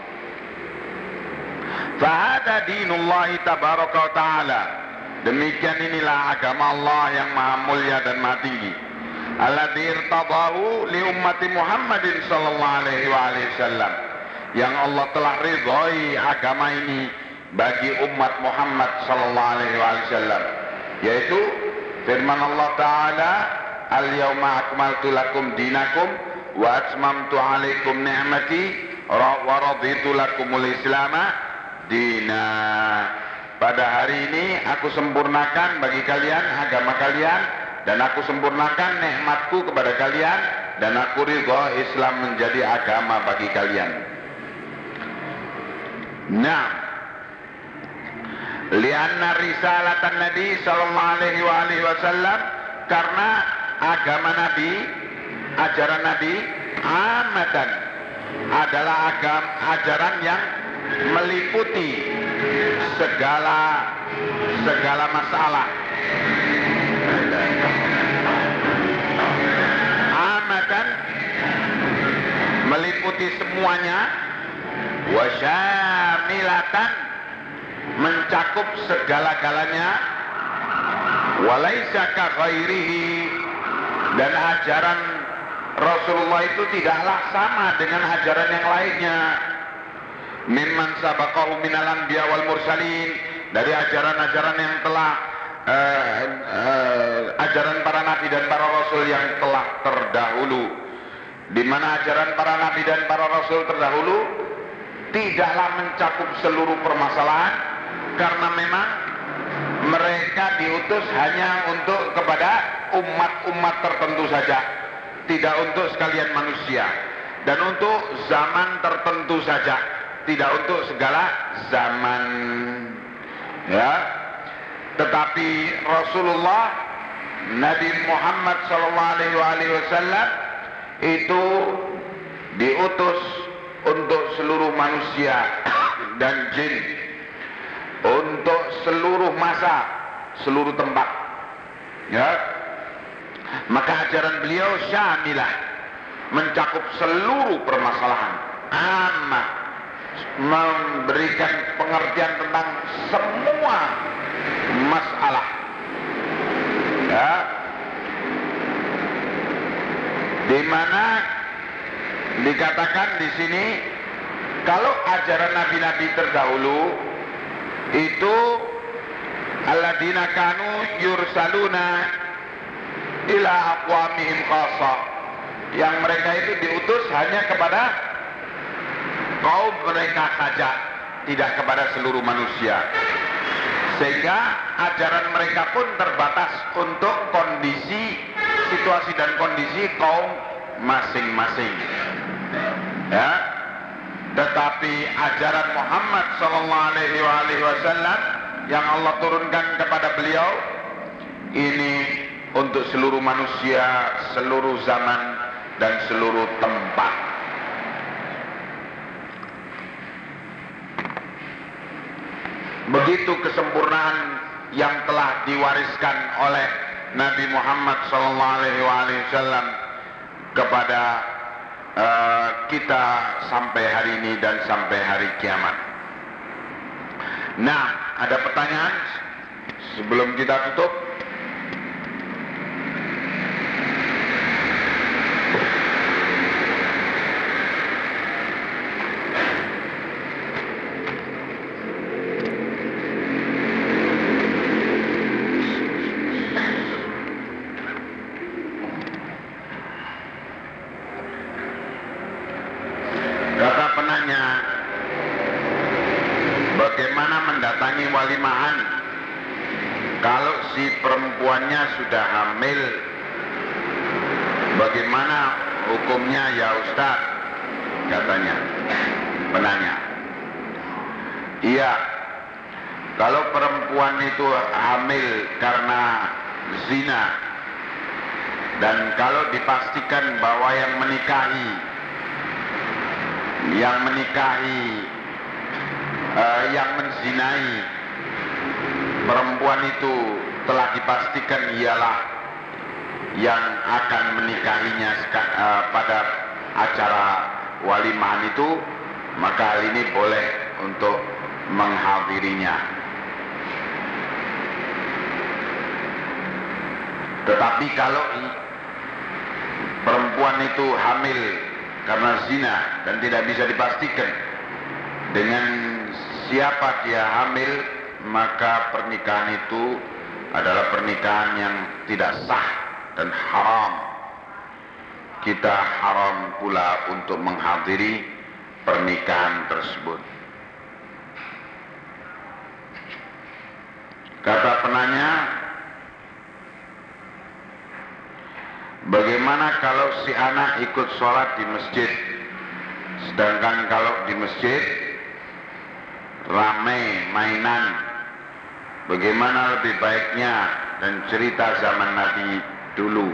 Fahada dinullah tabaraka ta'ala. Demikian inilah agama Allah yang maha mulia dan maha tinggi. Alladzi irtadahu li ummati Muhammadin sallallahu alaihi wa alihi wasallam. Yang Allah telah ridhoi agama ini bagi umat Muhammad sallallahu alaihi wa alihi wasallam. Yaitu firman Allah taala, "Al-yauma akmaltu lakum dinakum wa atmamtu alaikum ni'mati wa raditu lakumul islama dina." Pada hari ini aku sempurnakan bagi kalian agama kalian dan aku sempurnakan nikmatku kepada kalian dan aku ridho Islam menjadi agama bagi kalian. Nah, lianna risalatan Nabi sallallahu alaihi wa alihi wasallam karena agama Nabi, ajaran Nabi amatan adalah agama ajaran yang meliputi segala segala masalah. Amatan meliputi semuanya. Wasyamilatan mencakup segala-galanya. Walaisa ka dan ajaran Rasulullah itu tidaklah sama dengan ajaran yang lainnya. Mimman sabaqahu minal anbiya wal mursalin. Dari ajaran-ajaran yang telah uh, uh, ajaran para nabi dan para rasul yang telah terdahulu. Di mana ajaran para nabi dan para rasul terdahulu tidaklah mencakup seluruh permasalahan karena memang mereka diutus hanya untuk kepada umat-umat tertentu saja tidak untuk sekalian manusia. Dan untuk zaman tertentu saja. Tidak untuk segala zaman. Ya. Tetapi Rasulullah Nabi Muhammad wasallam itu diutus untuk seluruh manusia dan jin. Untuk seluruh masa seluruh tempat. Ya maka ajaran beliau syamilah. Mencakup seluruh permasalahan. Amat. Memberikan pengertian tentang semua masalah. Ya. Di mana dikatakan di sini kalau ajaran nabi-nabi terdahulu itu alladzina kanu yursaluna ila aqwamihim khassa yang mereka itu diutus hanya kepada kaum mereka saja tidak kepada seluruh manusia. Sehingga ajaran mereka pun terbatas untuk kondisi situasi dan kondisi kaum masing-masing. Ya. Tetapi ajaran Muhammad wasallam yang Allah turunkan kepada beliau ini untuk seluruh manusia, seluruh zaman dan seluruh tempat. Begitu kesempurnaan yang telah diwariskan oleh Nabi Muhammad SAW kepada uh, kita sampai hari ini dan sampai hari kiamat. Nah, ada pertanyaan sebelum kita tutup? penanya bagaimana mendatangi walimahan kalau si perempuannya sudah hamil bagaimana hukumnya ya Ustaz katanya penanya iya kalau perempuan itu hamil karena zina dan kalau dipastikan bahwa yang menikahi yang menikahi uh, yang menzinai perempuan itu telah dipastikan ialah yang akan menikahinya uh, pada acara walimahan itu hal ini boleh untuk menghadirinya. Tetapi kalau perempuan itu hamil karena zina dan tidak bisa dipastikan dengan siapa dia hamil maka pernikahan itu adalah pernikahan yang tidak sah dan haram kita haram pula untuk menghadiri pernikahan tersebut. Kata penanya Bagaimana kalau si anak ikut sholat di masjid? Sedangkan kalau di masjid Ramai mainan. Bagaimana lebih baiknya Dan cerita zaman Nabi dulu?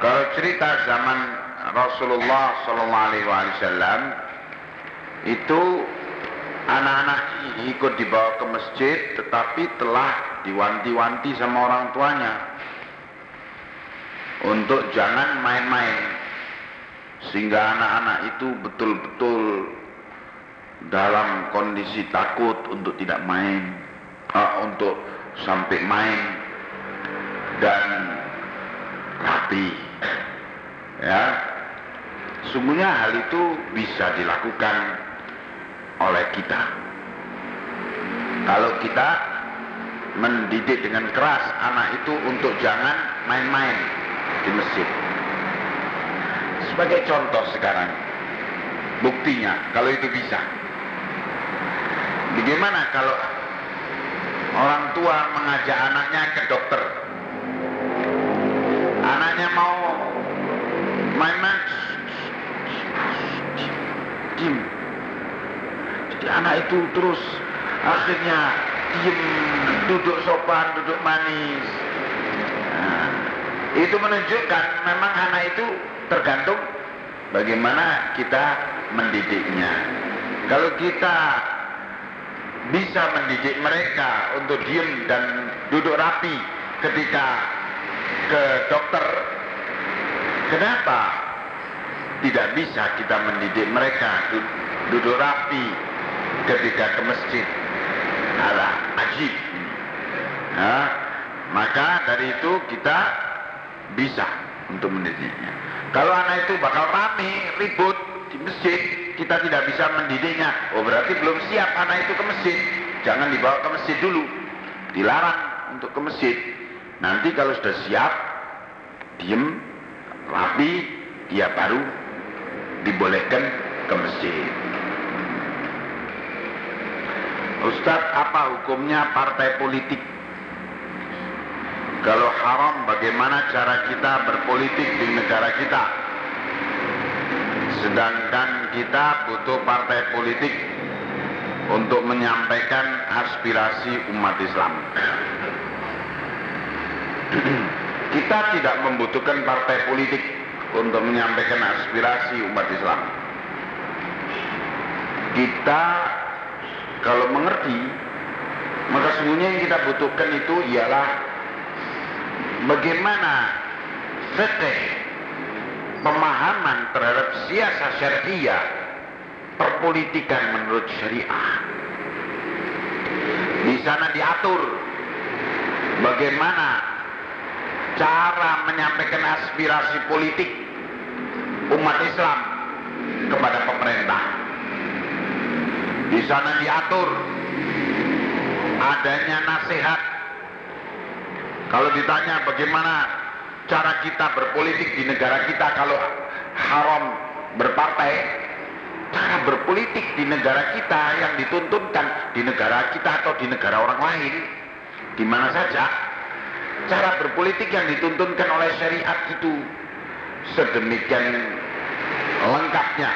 Kalau cerita zaman Rasulullah SAW Itu Anak-anak ikut dibawa ke masjid Tetapi telah diwanti-wanti sama orang tuanya untuk jangan main-main sehingga anak-anak itu betul-betul dalam kondisi takut untuk tidak main uh, untuk sampai main dan rapi ya sungguhnya hal itu bisa dilakukan oleh kita kalau kita mendidik dengan keras anak itu untuk jangan main-main di masjid. Sebagai contoh sekarang, buktinya kalau itu bisa. Bagaimana kalau orang tua mengajak anaknya ke dokter? Anaknya mau main-main, dim. Jadi anak itu terus akhirnya diem, duduk sopan, duduk manis. Nah, itu menunjukkan memang anak itu tergantung bagaimana kita mendidiknya. Kalau kita bisa mendidik mereka untuk diem dan duduk rapi ketika ke dokter, kenapa tidak bisa kita mendidik mereka duduk rapi ketika ke masjid? Alah, ajib. Nah, maka dari itu kita bisa untuk mendidiknya. Kalau anak itu bakal rame, ribut di masjid, kita tidak bisa mendidiknya. Oh berarti belum siap anak itu ke masjid. Jangan dibawa ke masjid dulu. Dilarang untuk ke masjid. Nanti kalau sudah siap, diem, rapi, dia baru dibolehkan ke masjid. Ustadz, apa hukumnya partai politik? Kalau haram bagaimana cara kita berpolitik di negara kita? Sedangkan kita butuh partai politik untuk menyampaikan aspirasi umat Islam. kita tidak membutuhkan partai politik untuk menyampaikan aspirasi umat Islam. Kita kalau mengerti, maka sebenarnya yang kita butuhkan itu ialah bagaimana fikih pemahaman terhadap siasat syariah perpolitikan menurut syariah. Di sana diatur bagaimana cara menyampaikan aspirasi politik umat Islam kepada pemerintah di sana diatur adanya nasihat. Kalau ditanya bagaimana cara kita berpolitik di negara kita kalau haram berpartai, cara berpolitik di negara kita yang dituntunkan di negara kita atau di negara orang lain di mana saja cara berpolitik yang dituntunkan oleh syariat itu sedemikian lengkapnya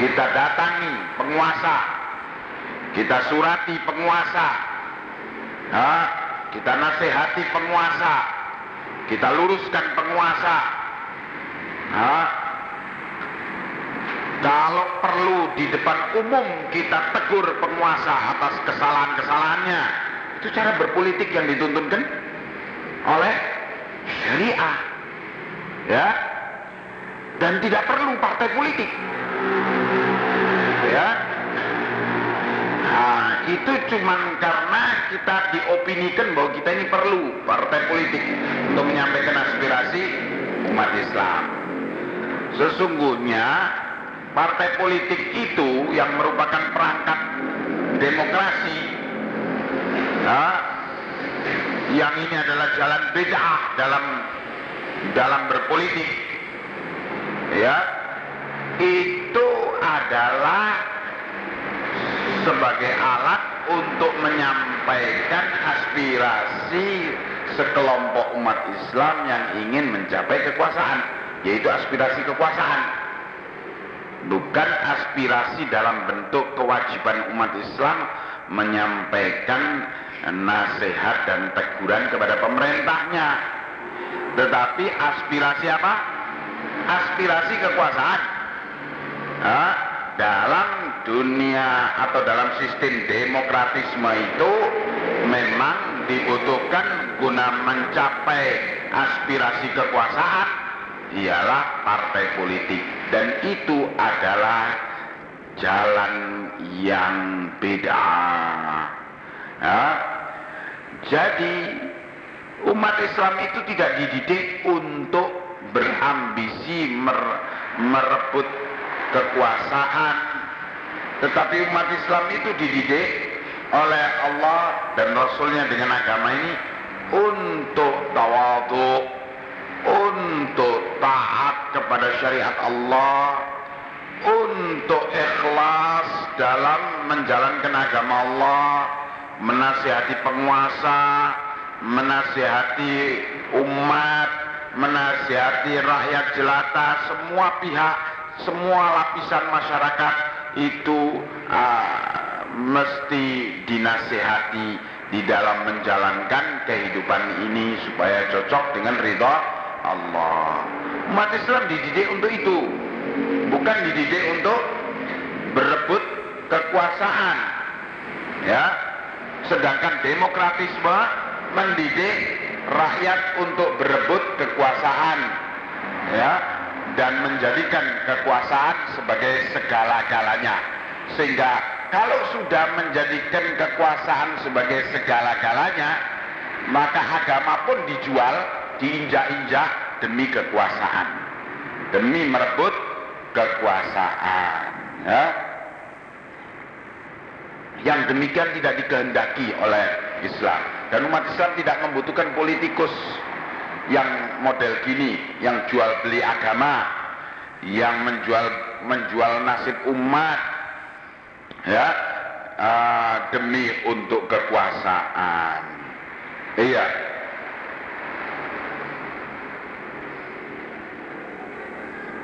kita datangi penguasa. Kita surati penguasa. Ha? kita nasihati penguasa. Kita luruskan penguasa. Ha? kalau perlu di depan umum kita tegur penguasa atas kesalahan-kesalahannya. Itu cara berpolitik yang dituntunkan oleh syariah. Ya? Dan tidak perlu partai politik ya. Nah itu cuma karena kita diopinikan bahwa kita ini perlu partai politik untuk menyampaikan aspirasi umat Islam. Sesungguhnya partai politik itu yang merupakan perangkat demokrasi ya, yang ini adalah jalan beda dalam dalam berpolitik ya itu adalah sebagai alat untuk menyampaikan aspirasi sekelompok umat Islam yang ingin mencapai kekuasaan yaitu aspirasi kekuasaan. Bukan aspirasi dalam bentuk kewajiban umat Islam menyampaikan nasihat dan teguran kepada pemerintahnya. Tetapi aspirasi apa? aspirasi kekuasaan nah, dalam dunia atau dalam sistem demokratisme itu memang dibutuhkan guna mencapai aspirasi kekuasaan ialah partai politik. Dan itu adalah jalan yang beda. Jadi umat Islam itu tidak dididik untuk berambisi mer merebut kekuasaan, tetapi umat Islam itu dididik oleh Allah dan Rasulnya dengan agama ini untuk tawaduk, untuk taat kepada syariat Allah, untuk ikhlas dalam menjalankan agama Allah, menasihati penguasa, menasihati umat, menasihati rakyat jelata, semua pihak, semua lapisan masyarakat itu uh, mesti dinasihati di dalam menjalankan kehidupan ini supaya cocok dengan ridha Allah. Umat Islam dididik untuk itu, bukan dididik untuk berebut kekuasaan. Ya, sedangkan demokratisme mendidik rakyat untuk berebut kekuasaan, ya, dan menjadikan kekuasaan sebagai segala-galanya. Sehingga kalau sudah menjadikan kekuasaan sebagai segala-galanya, maka agama pun dijual diinjak-injak demi kekuasaan, demi merebut kekuasaan. Ya. Yang demikian tidak dikehendaki oleh Islam dan umat Islam tidak membutuhkan politikus yang model gini, yang jual beli agama, yang menjual menjual nasib umat, ya uh, demi untuk kekuasaan. Iya,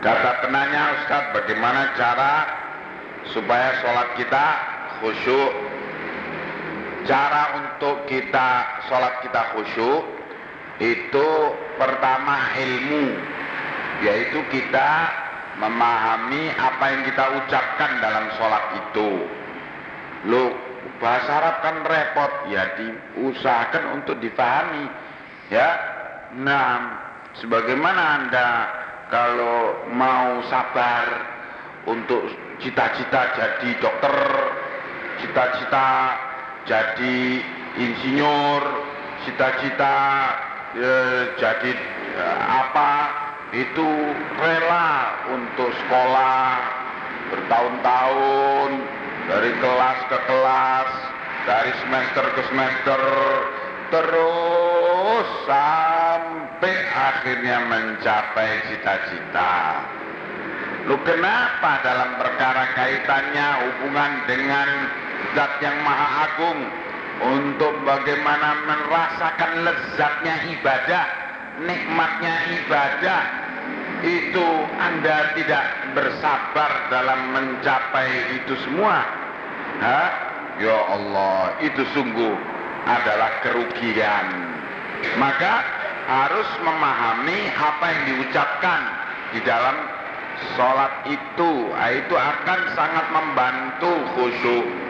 Kata penanya Ustaz, bagaimana cara supaya sholat kita khusyuk? Cara untuk kita sholat kita khusyuk itu pertama ilmu, yaitu kita memahami apa yang kita ucapkan dalam sholat itu. Loh, bahasa Arab kan repot, ya diusahakan untuk difahami. Ya, nah, sebagaimana anda kalau mau sabar untuk cita-cita jadi dokter, cita-cita jadi insinyur, cita-cita e, jadi e, apa itu rela untuk sekolah bertahun-tahun dari kelas ke kelas, dari semester ke semester terus sampai akhirnya mencapai cita-cita. Lu kenapa dalam perkara kaitannya hubungan dengan zat yang maha agung untuk bagaimana merasakan lezatnya ibadah, nikmatnya ibadah, itu Anda tidak bersabar dalam mencapai itu semua. Hah? Ya Allah, itu sungguh adalah kerugian. Maka harus memahami apa yang diucapkan di dalam sholat itu. Itu akan sangat membantu khusyuk.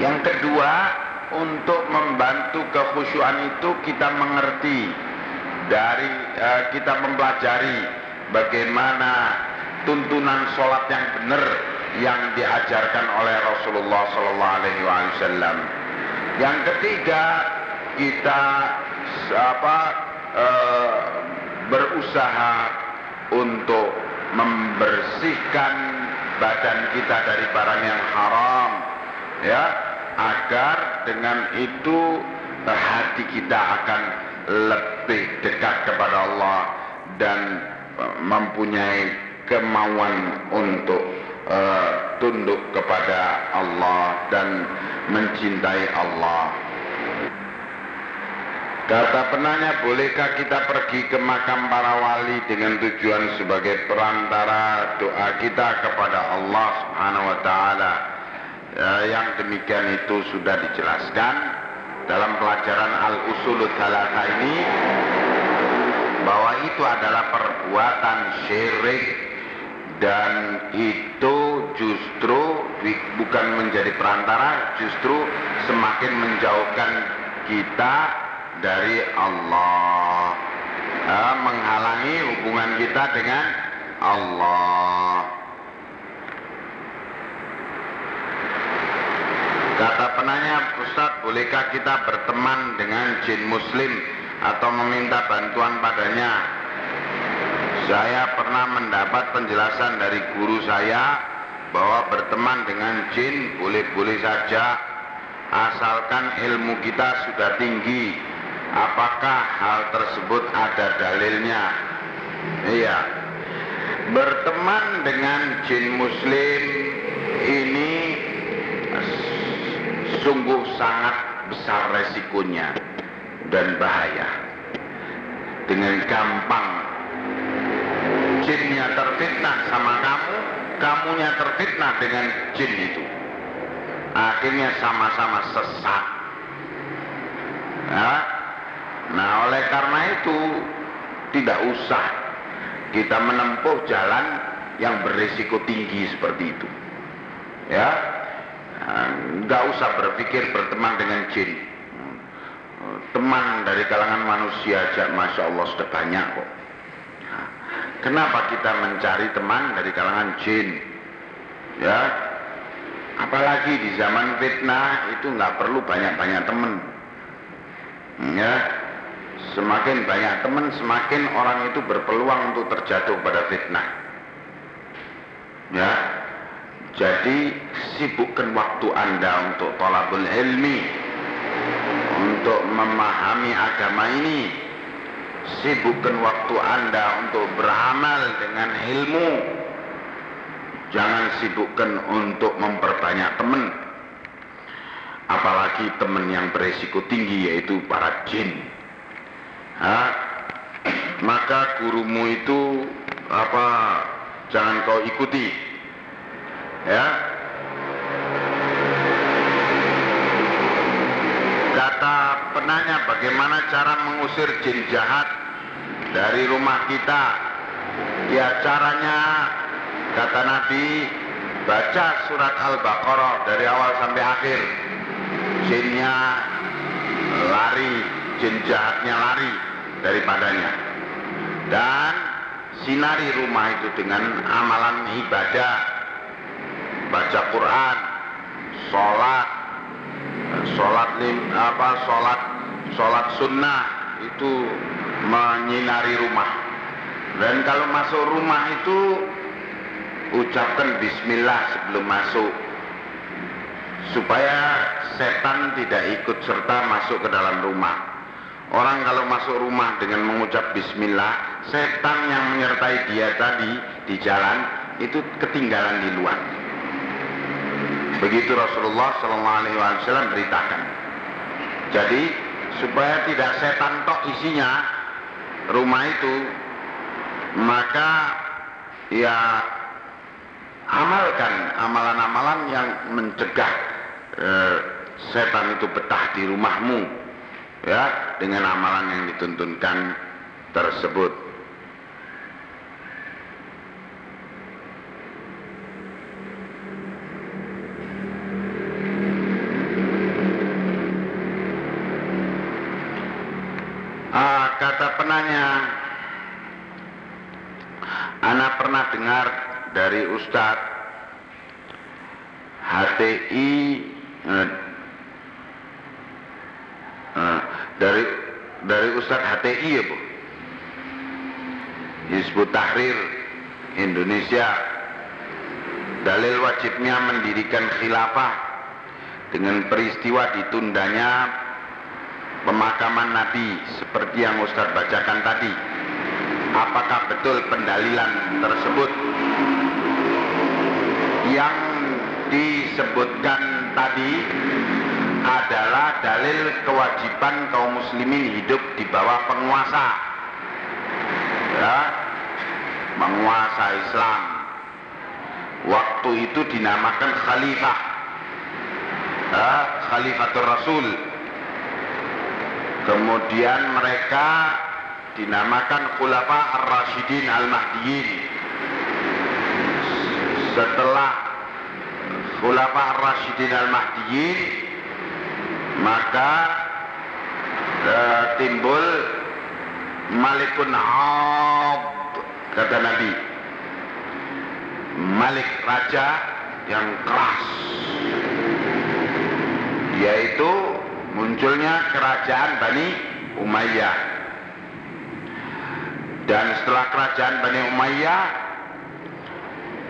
Yang kedua, untuk membantu kekhusyuan itu kita mengerti dari uh, kita mempelajari bagaimana tuntunan sholat yang benar yang diajarkan oleh Rasulullah Sallallahu Alaihi Wasallam. Yang ketiga kita apa uh, berusaha untuk membersihkan badan kita dari barang yang haram ya agar dengan itu hati kita akan lebih dekat kepada Allah dan mempunyai kemauan untuk uh, tunduk kepada Allah dan mencintai Allah. Kata penanya, bolehkah kita pergi ke makam para wali dengan tujuan sebagai perantara doa kita kepada Allah Subhanahu wa taala? Ya, yang demikian itu sudah dijelaskan dalam pelajaran Al-Usulut Thalatha ini bahwa itu adalah perbuatan syirik dan itu justru bukan menjadi perantara justru semakin menjauhkan kita dari Allah. Nah, menghalangi hubungan kita dengan Allah kata penanya Ustaz bolehkah kita berteman dengan jin muslim atau meminta bantuan padanya saya pernah mendapat penjelasan dari guru saya bahwa berteman dengan jin boleh-boleh saja asalkan ilmu kita sudah tinggi Apakah hal tersebut ada dalilnya? Iya. Berteman dengan jin muslim ini sungguh sangat besar resikonya dan bahaya. Dengan gampang jinnya terfitnah sama kamu, kamunya terfitnah dengan jin itu. Akhirnya sama-sama sesat. Nah, Nah oleh karena itu tidak usah kita menempuh jalan yang berisiko tinggi seperti itu. Ya, nggak usah berpikir berteman dengan jin. Teman dari kalangan manusia aja, masya Allah sudah banyak kok. Kenapa kita mencari teman dari kalangan jin? Ya, apalagi di zaman fitnah itu nggak perlu banyak-banyak teman. Ya, Semakin banyak teman, semakin orang itu berpeluang untuk terjatuh pada fitnah. Ya, jadi sibukkan waktu Anda untuk tolabul ilmi, untuk memahami agama ini. Sibukkan waktu Anda untuk beramal dengan ilmu. Jangan sibukkan untuk memperbanyak teman. Apalagi teman yang beresiko tinggi yaitu para jin ha? maka gurumu itu apa jangan kau ikuti ya. Kata penanya bagaimana cara mengusir jin jahat dari rumah kita? Ya caranya kata Nabi baca surat Al-Baqarah dari awal sampai akhir. Jinnya lari jin jahatnya lari daripadanya. Dan sinari rumah itu dengan amalan ibadah baca Quran sholat sholat lim, apa sholat sholat sunnah itu menyinari rumah. Dan kalau masuk rumah itu ucapkan bismillah sebelum masuk. Supaya setan tidak ikut serta masuk ke dalam rumah. Orang kalau masuk rumah dengan mengucap bismillah, setan yang menyertai dia tadi di jalan itu ketinggalan di luar. Begitu Rasulullah Shallallahu Alaihi Wasallam beritakan. Jadi supaya tidak setan tok isinya rumah itu, maka ya amalkan amalan-amalan yang mencegah eh, setan itu betah di rumahmu ya dengan amalan yang dituntunkan tersebut. Ah, kata penanya, Anak dengar dari Ustadz HTI eh, Nah, dari dari Ustadz HTI ya Bu? Hizbut Tahrir Indonesia. Dalil wajibnya mendirikan khilafah dengan peristiwa ditundanya pemakaman Nabi seperti yang Ustadz bacakan tadi apakah betul pendalilan tersebut? Yang disebutkan tadi adalah dalil kewajiban kaum muslimin hidup di bawah penguasa. Ya penguasa Islam. Waktu itu dinamakan khalifah. Ya, khalifatul rasul. Kemudian mereka dinamakan khulafa ar-rasyidin al-mahdiyin setelah khulafa ar-rasyidin al-mahdiyin maka uh, timbul malikun ab kata Nabi. Malik raja yang keras. Yaitu munculnya kerajaan Bani Umayyah dan setelah kerajaan Bani Umayyah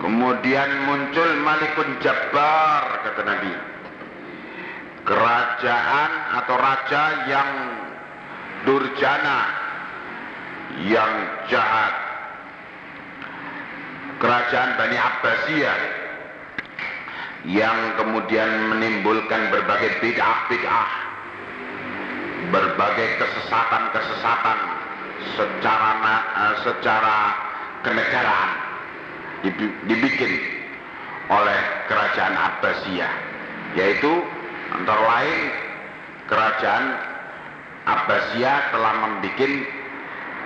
kemudian muncul Malikun Jabbar kata Nabi kerajaan atau raja yang durjana, yang jahat. Kerajaan Bani Abbasiyah yang kemudian menimbulkan berbagai bid'ah-bid'ah, berbagai kesesatan-kesesatan secara uh, secara kenegaraan dibikin oleh kerajaan Abbasiyah, yaitu Antara lain kerajaan Abbasiyah telah membuat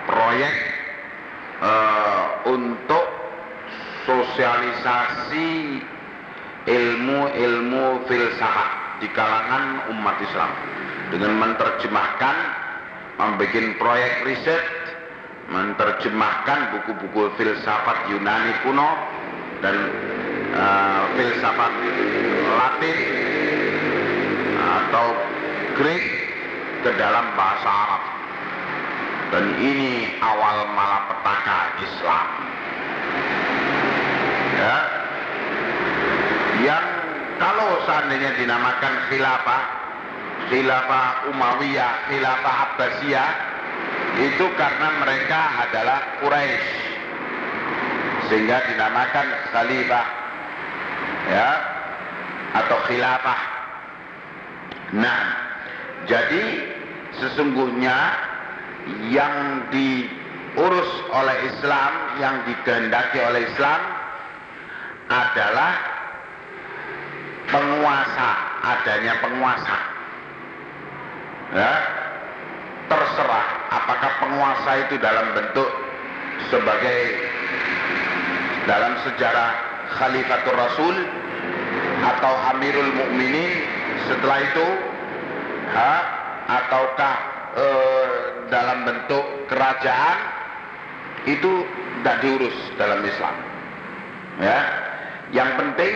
proyek uh, untuk sosialisasi ilmu-ilmu filsafat di kalangan umat Islam dengan menerjemahkan membuat proyek riset menerjemahkan buku-buku filsafat Yunani kuno dan uh, filsafat Latin atau Greek ke dalam bahasa Arab. Dan ini awal malapetaka Islam. Ya. Yang kalau seandainya dinamakan khilafah, khilafah Umayyah, khilafah Abbasiyah, itu karena mereka adalah Quraisy. Sehingga dinamakan khalifah ya atau khilafah Nah, jadi sesungguhnya yang diurus oleh Islam, yang dikehendaki oleh Islam adalah penguasa, adanya penguasa. Ya, terserah apakah penguasa itu dalam bentuk sebagai dalam sejarah Khalifatul Rasul atau Amirul Mukminin setelah itu ha, ataukah e, dalam bentuk kerajaan itu tidak diurus dalam Islam. Ya. Yang penting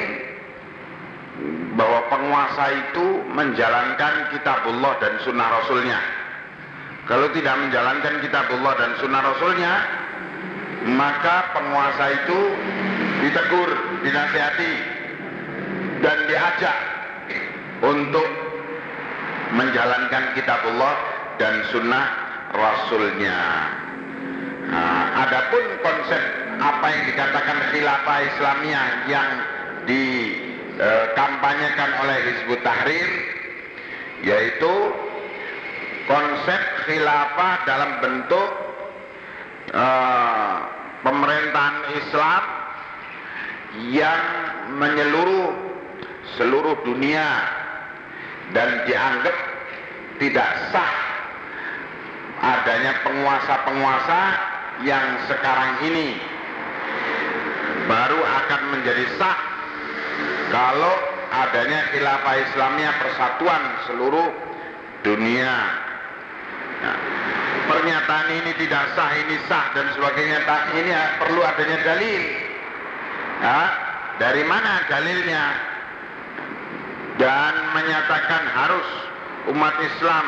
bahwa penguasa itu menjalankan kitabullah dan sunnah rasulnya kalau tidak menjalankan kitabullah dan sunnah rasulnya maka penguasa itu ditegur, dinasihati dan diajak untuk menjalankan kitabullah dan sunnah Rasulnya. Nah, adapun konsep apa yang dikatakan khilafah Islamiyah yang dikampanyekan oleh Hizbut Tahrir yaitu konsep khilafah dalam bentuk uh, pemerintahan Islam yang menyeluruh seluruh dunia dan dianggap tidak sah adanya penguasa-penguasa yang sekarang ini baru akan menjadi sah kalau adanya khilafah Islamiyah persatuan seluruh dunia. Nah, pernyataan ini tidak sah, ini sah dan sebagainya. Ini perlu adanya dalil. Ya, dari mana dalilnya? Dan menyatakan harus umat Islam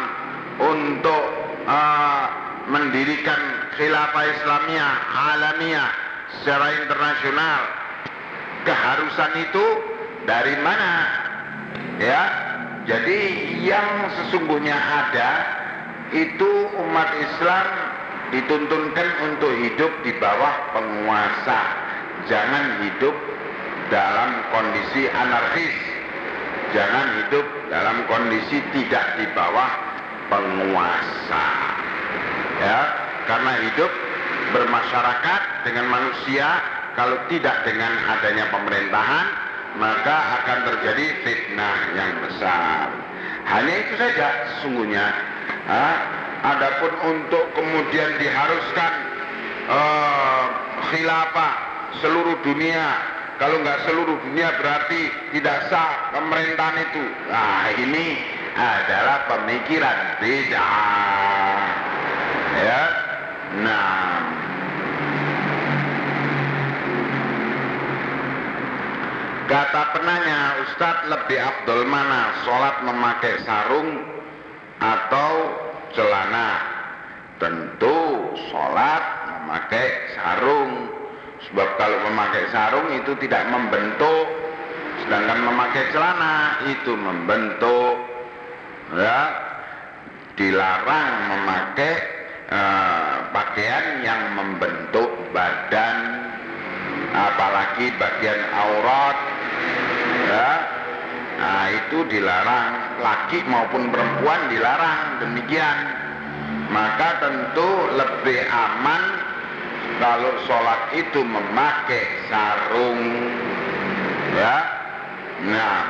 untuk uh, mendirikan khilafah Islamiyah alamiah secara internasional. Keharusan itu dari mana? Ya, jadi yang sesungguhnya ada itu umat Islam dituntunkan untuk hidup di bawah penguasa. Jangan hidup dalam kondisi anarkis. Jangan hidup dalam kondisi tidak di bawah penguasa. Ya, karena hidup bermasyarakat dengan manusia kalau tidak dengan adanya pemerintahan maka akan terjadi fitnah yang besar. Hanya itu saja sesungguhnya Ha? Adapun untuk kemudian diharuskan uh, khilafah seluruh dunia. Kalau nggak seluruh dunia berarti tidak sah pemerintahan itu. Nah ini adalah pemikiran beda. Ya, nah. Kata penanya, Ustadz lebih abdul mana? Sholat memakai sarung atau celana. Tentu sholat memakai sarung. Sebab kalau memakai sarung itu tidak membentuk. Sedangkan memakai celana itu membentuk. Ya, dilarang memakai uh, pakaian yang membentuk badan apalagi bagian aurat ya Nah itu dilarang laki maupun perempuan dilarang demikian. Maka tentu lebih aman kalau sholat itu memakai sarung. Ya, nah.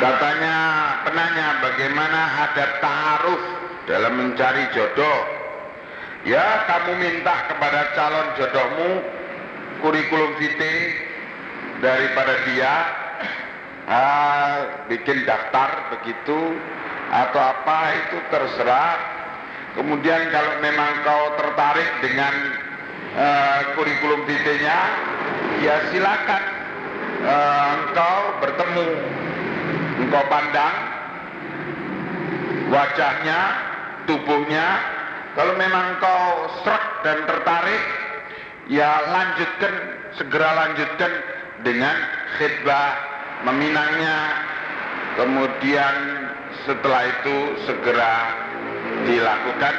Katanya penanya bagaimana ada taruh dalam mencari jodoh Ya kamu minta kepada calon jodohmu kurikulum vitae daripada dia ah, bikin daftar begitu atau apa itu terserah. Kemudian kalau memang kau tertarik dengan uh, kurikulum vitae-nya, ya silakan uh, engkau bertemu, engkau pandang wajahnya, tubuhnya, kalau memang kau serak dan tertarik, ya lanjutkan, segera lanjutkan dengan khidbah meminangnya. Kemudian setelah itu segera dilakukan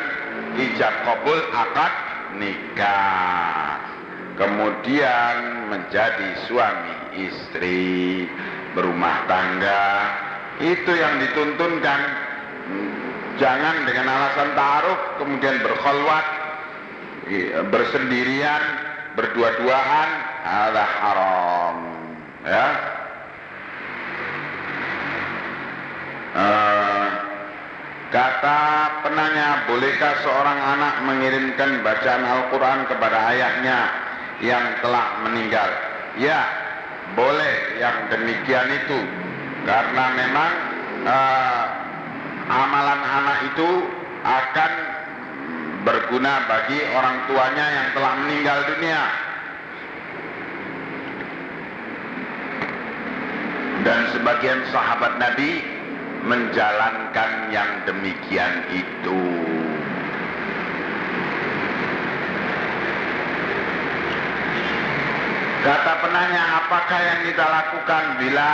ijab kabul akad nikah. Kemudian menjadi suami istri berumah tangga itu yang dituntunkan Jangan dengan alasan taruh kemudian berkholwat, bersendirian, berdua-duaan, ada haram. Ya. Uh, kata penanya, bolehkah seorang anak mengirimkan bacaan Al-Quran kepada ayahnya yang telah meninggal? Ya, boleh yang demikian itu. Karena memang uh, amalan anak itu akan berguna bagi orang tuanya yang telah meninggal dunia. Dan sebagian sahabat Nabi menjalankan yang demikian itu. Kata penanya, apakah yang kita lakukan bila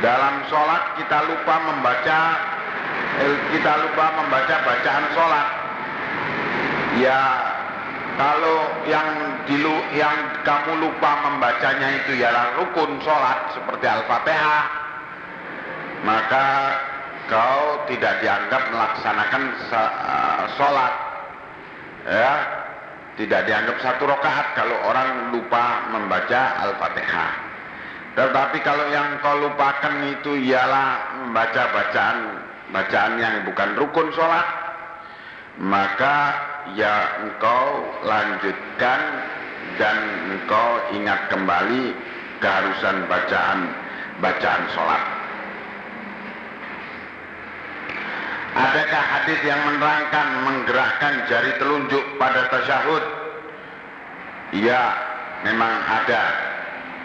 dalam sholat kita lupa membaca eh, kita lupa membaca bacaan sholat? Ya, kalau yang dilu, yang kamu lupa membacanya itu ialah rukun sholat seperti al-fatihah, maka kau tidak dianggap melaksanakan eh, sholat. Ya, tidak dianggap satu rokaat kalau orang lupa membaca Al-Fatihah. Tetapi kalau yang kau lupakan itu ialah membaca bacaan bacaan yang bukan rukun sholat, maka ya engkau lanjutkan dan engkau ingat kembali keharusan bacaan bacaan sholat. Adakah hadis yang menerangkan menggerakkan jari telunjuk pada tasyahud? Ya, memang ada.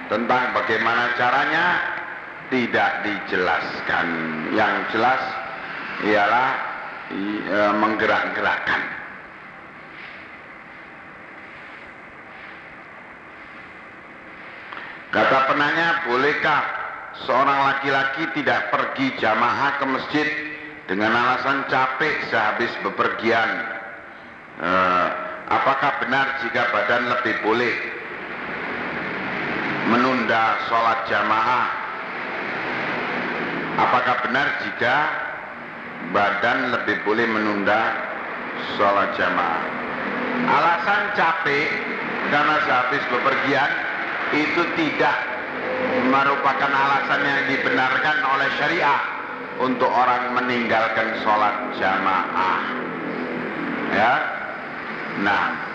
Tentang bagaimana caranya tidak dijelaskan. Yang jelas ialah e, menggerak-gerakkan. Kata penanya, bolehkah seorang laki-laki tidak pergi jamaah ke masjid dengan alasan capek sehabis bepergian. Eh, apakah benar jika badan lebih boleh menunda sholat jamaah? Apakah benar jika badan lebih boleh menunda sholat jamaah? Alasan capek karena sehabis bepergian itu tidak merupakan alasan yang dibenarkan oleh syariah untuk orang meninggalkan sholat jamaah. Ya, nah,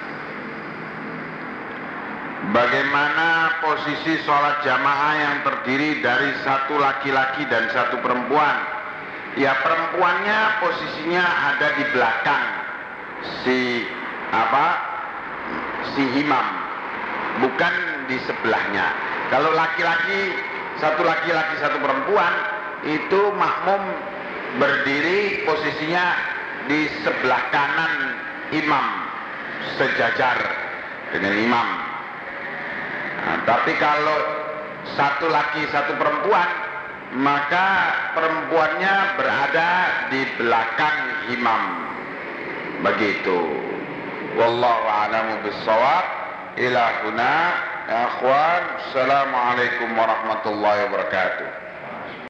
bagaimana posisi sholat jamaah yang terdiri dari satu laki-laki dan satu perempuan? Ya perempuannya posisinya ada di belakang si apa? Si imam, bukan di sebelahnya. Kalau laki-laki satu laki-laki satu perempuan itu makmum berdiri posisinya di sebelah kanan imam sejajar dengan imam. Nah, tapi kalau satu laki satu perempuan maka perempuannya berada di belakang imam. Begitu. Wallahu a'lamu bissawab. Ila huna. Akhwan, Assalamualaikum warahmatullahi wabarakatuh.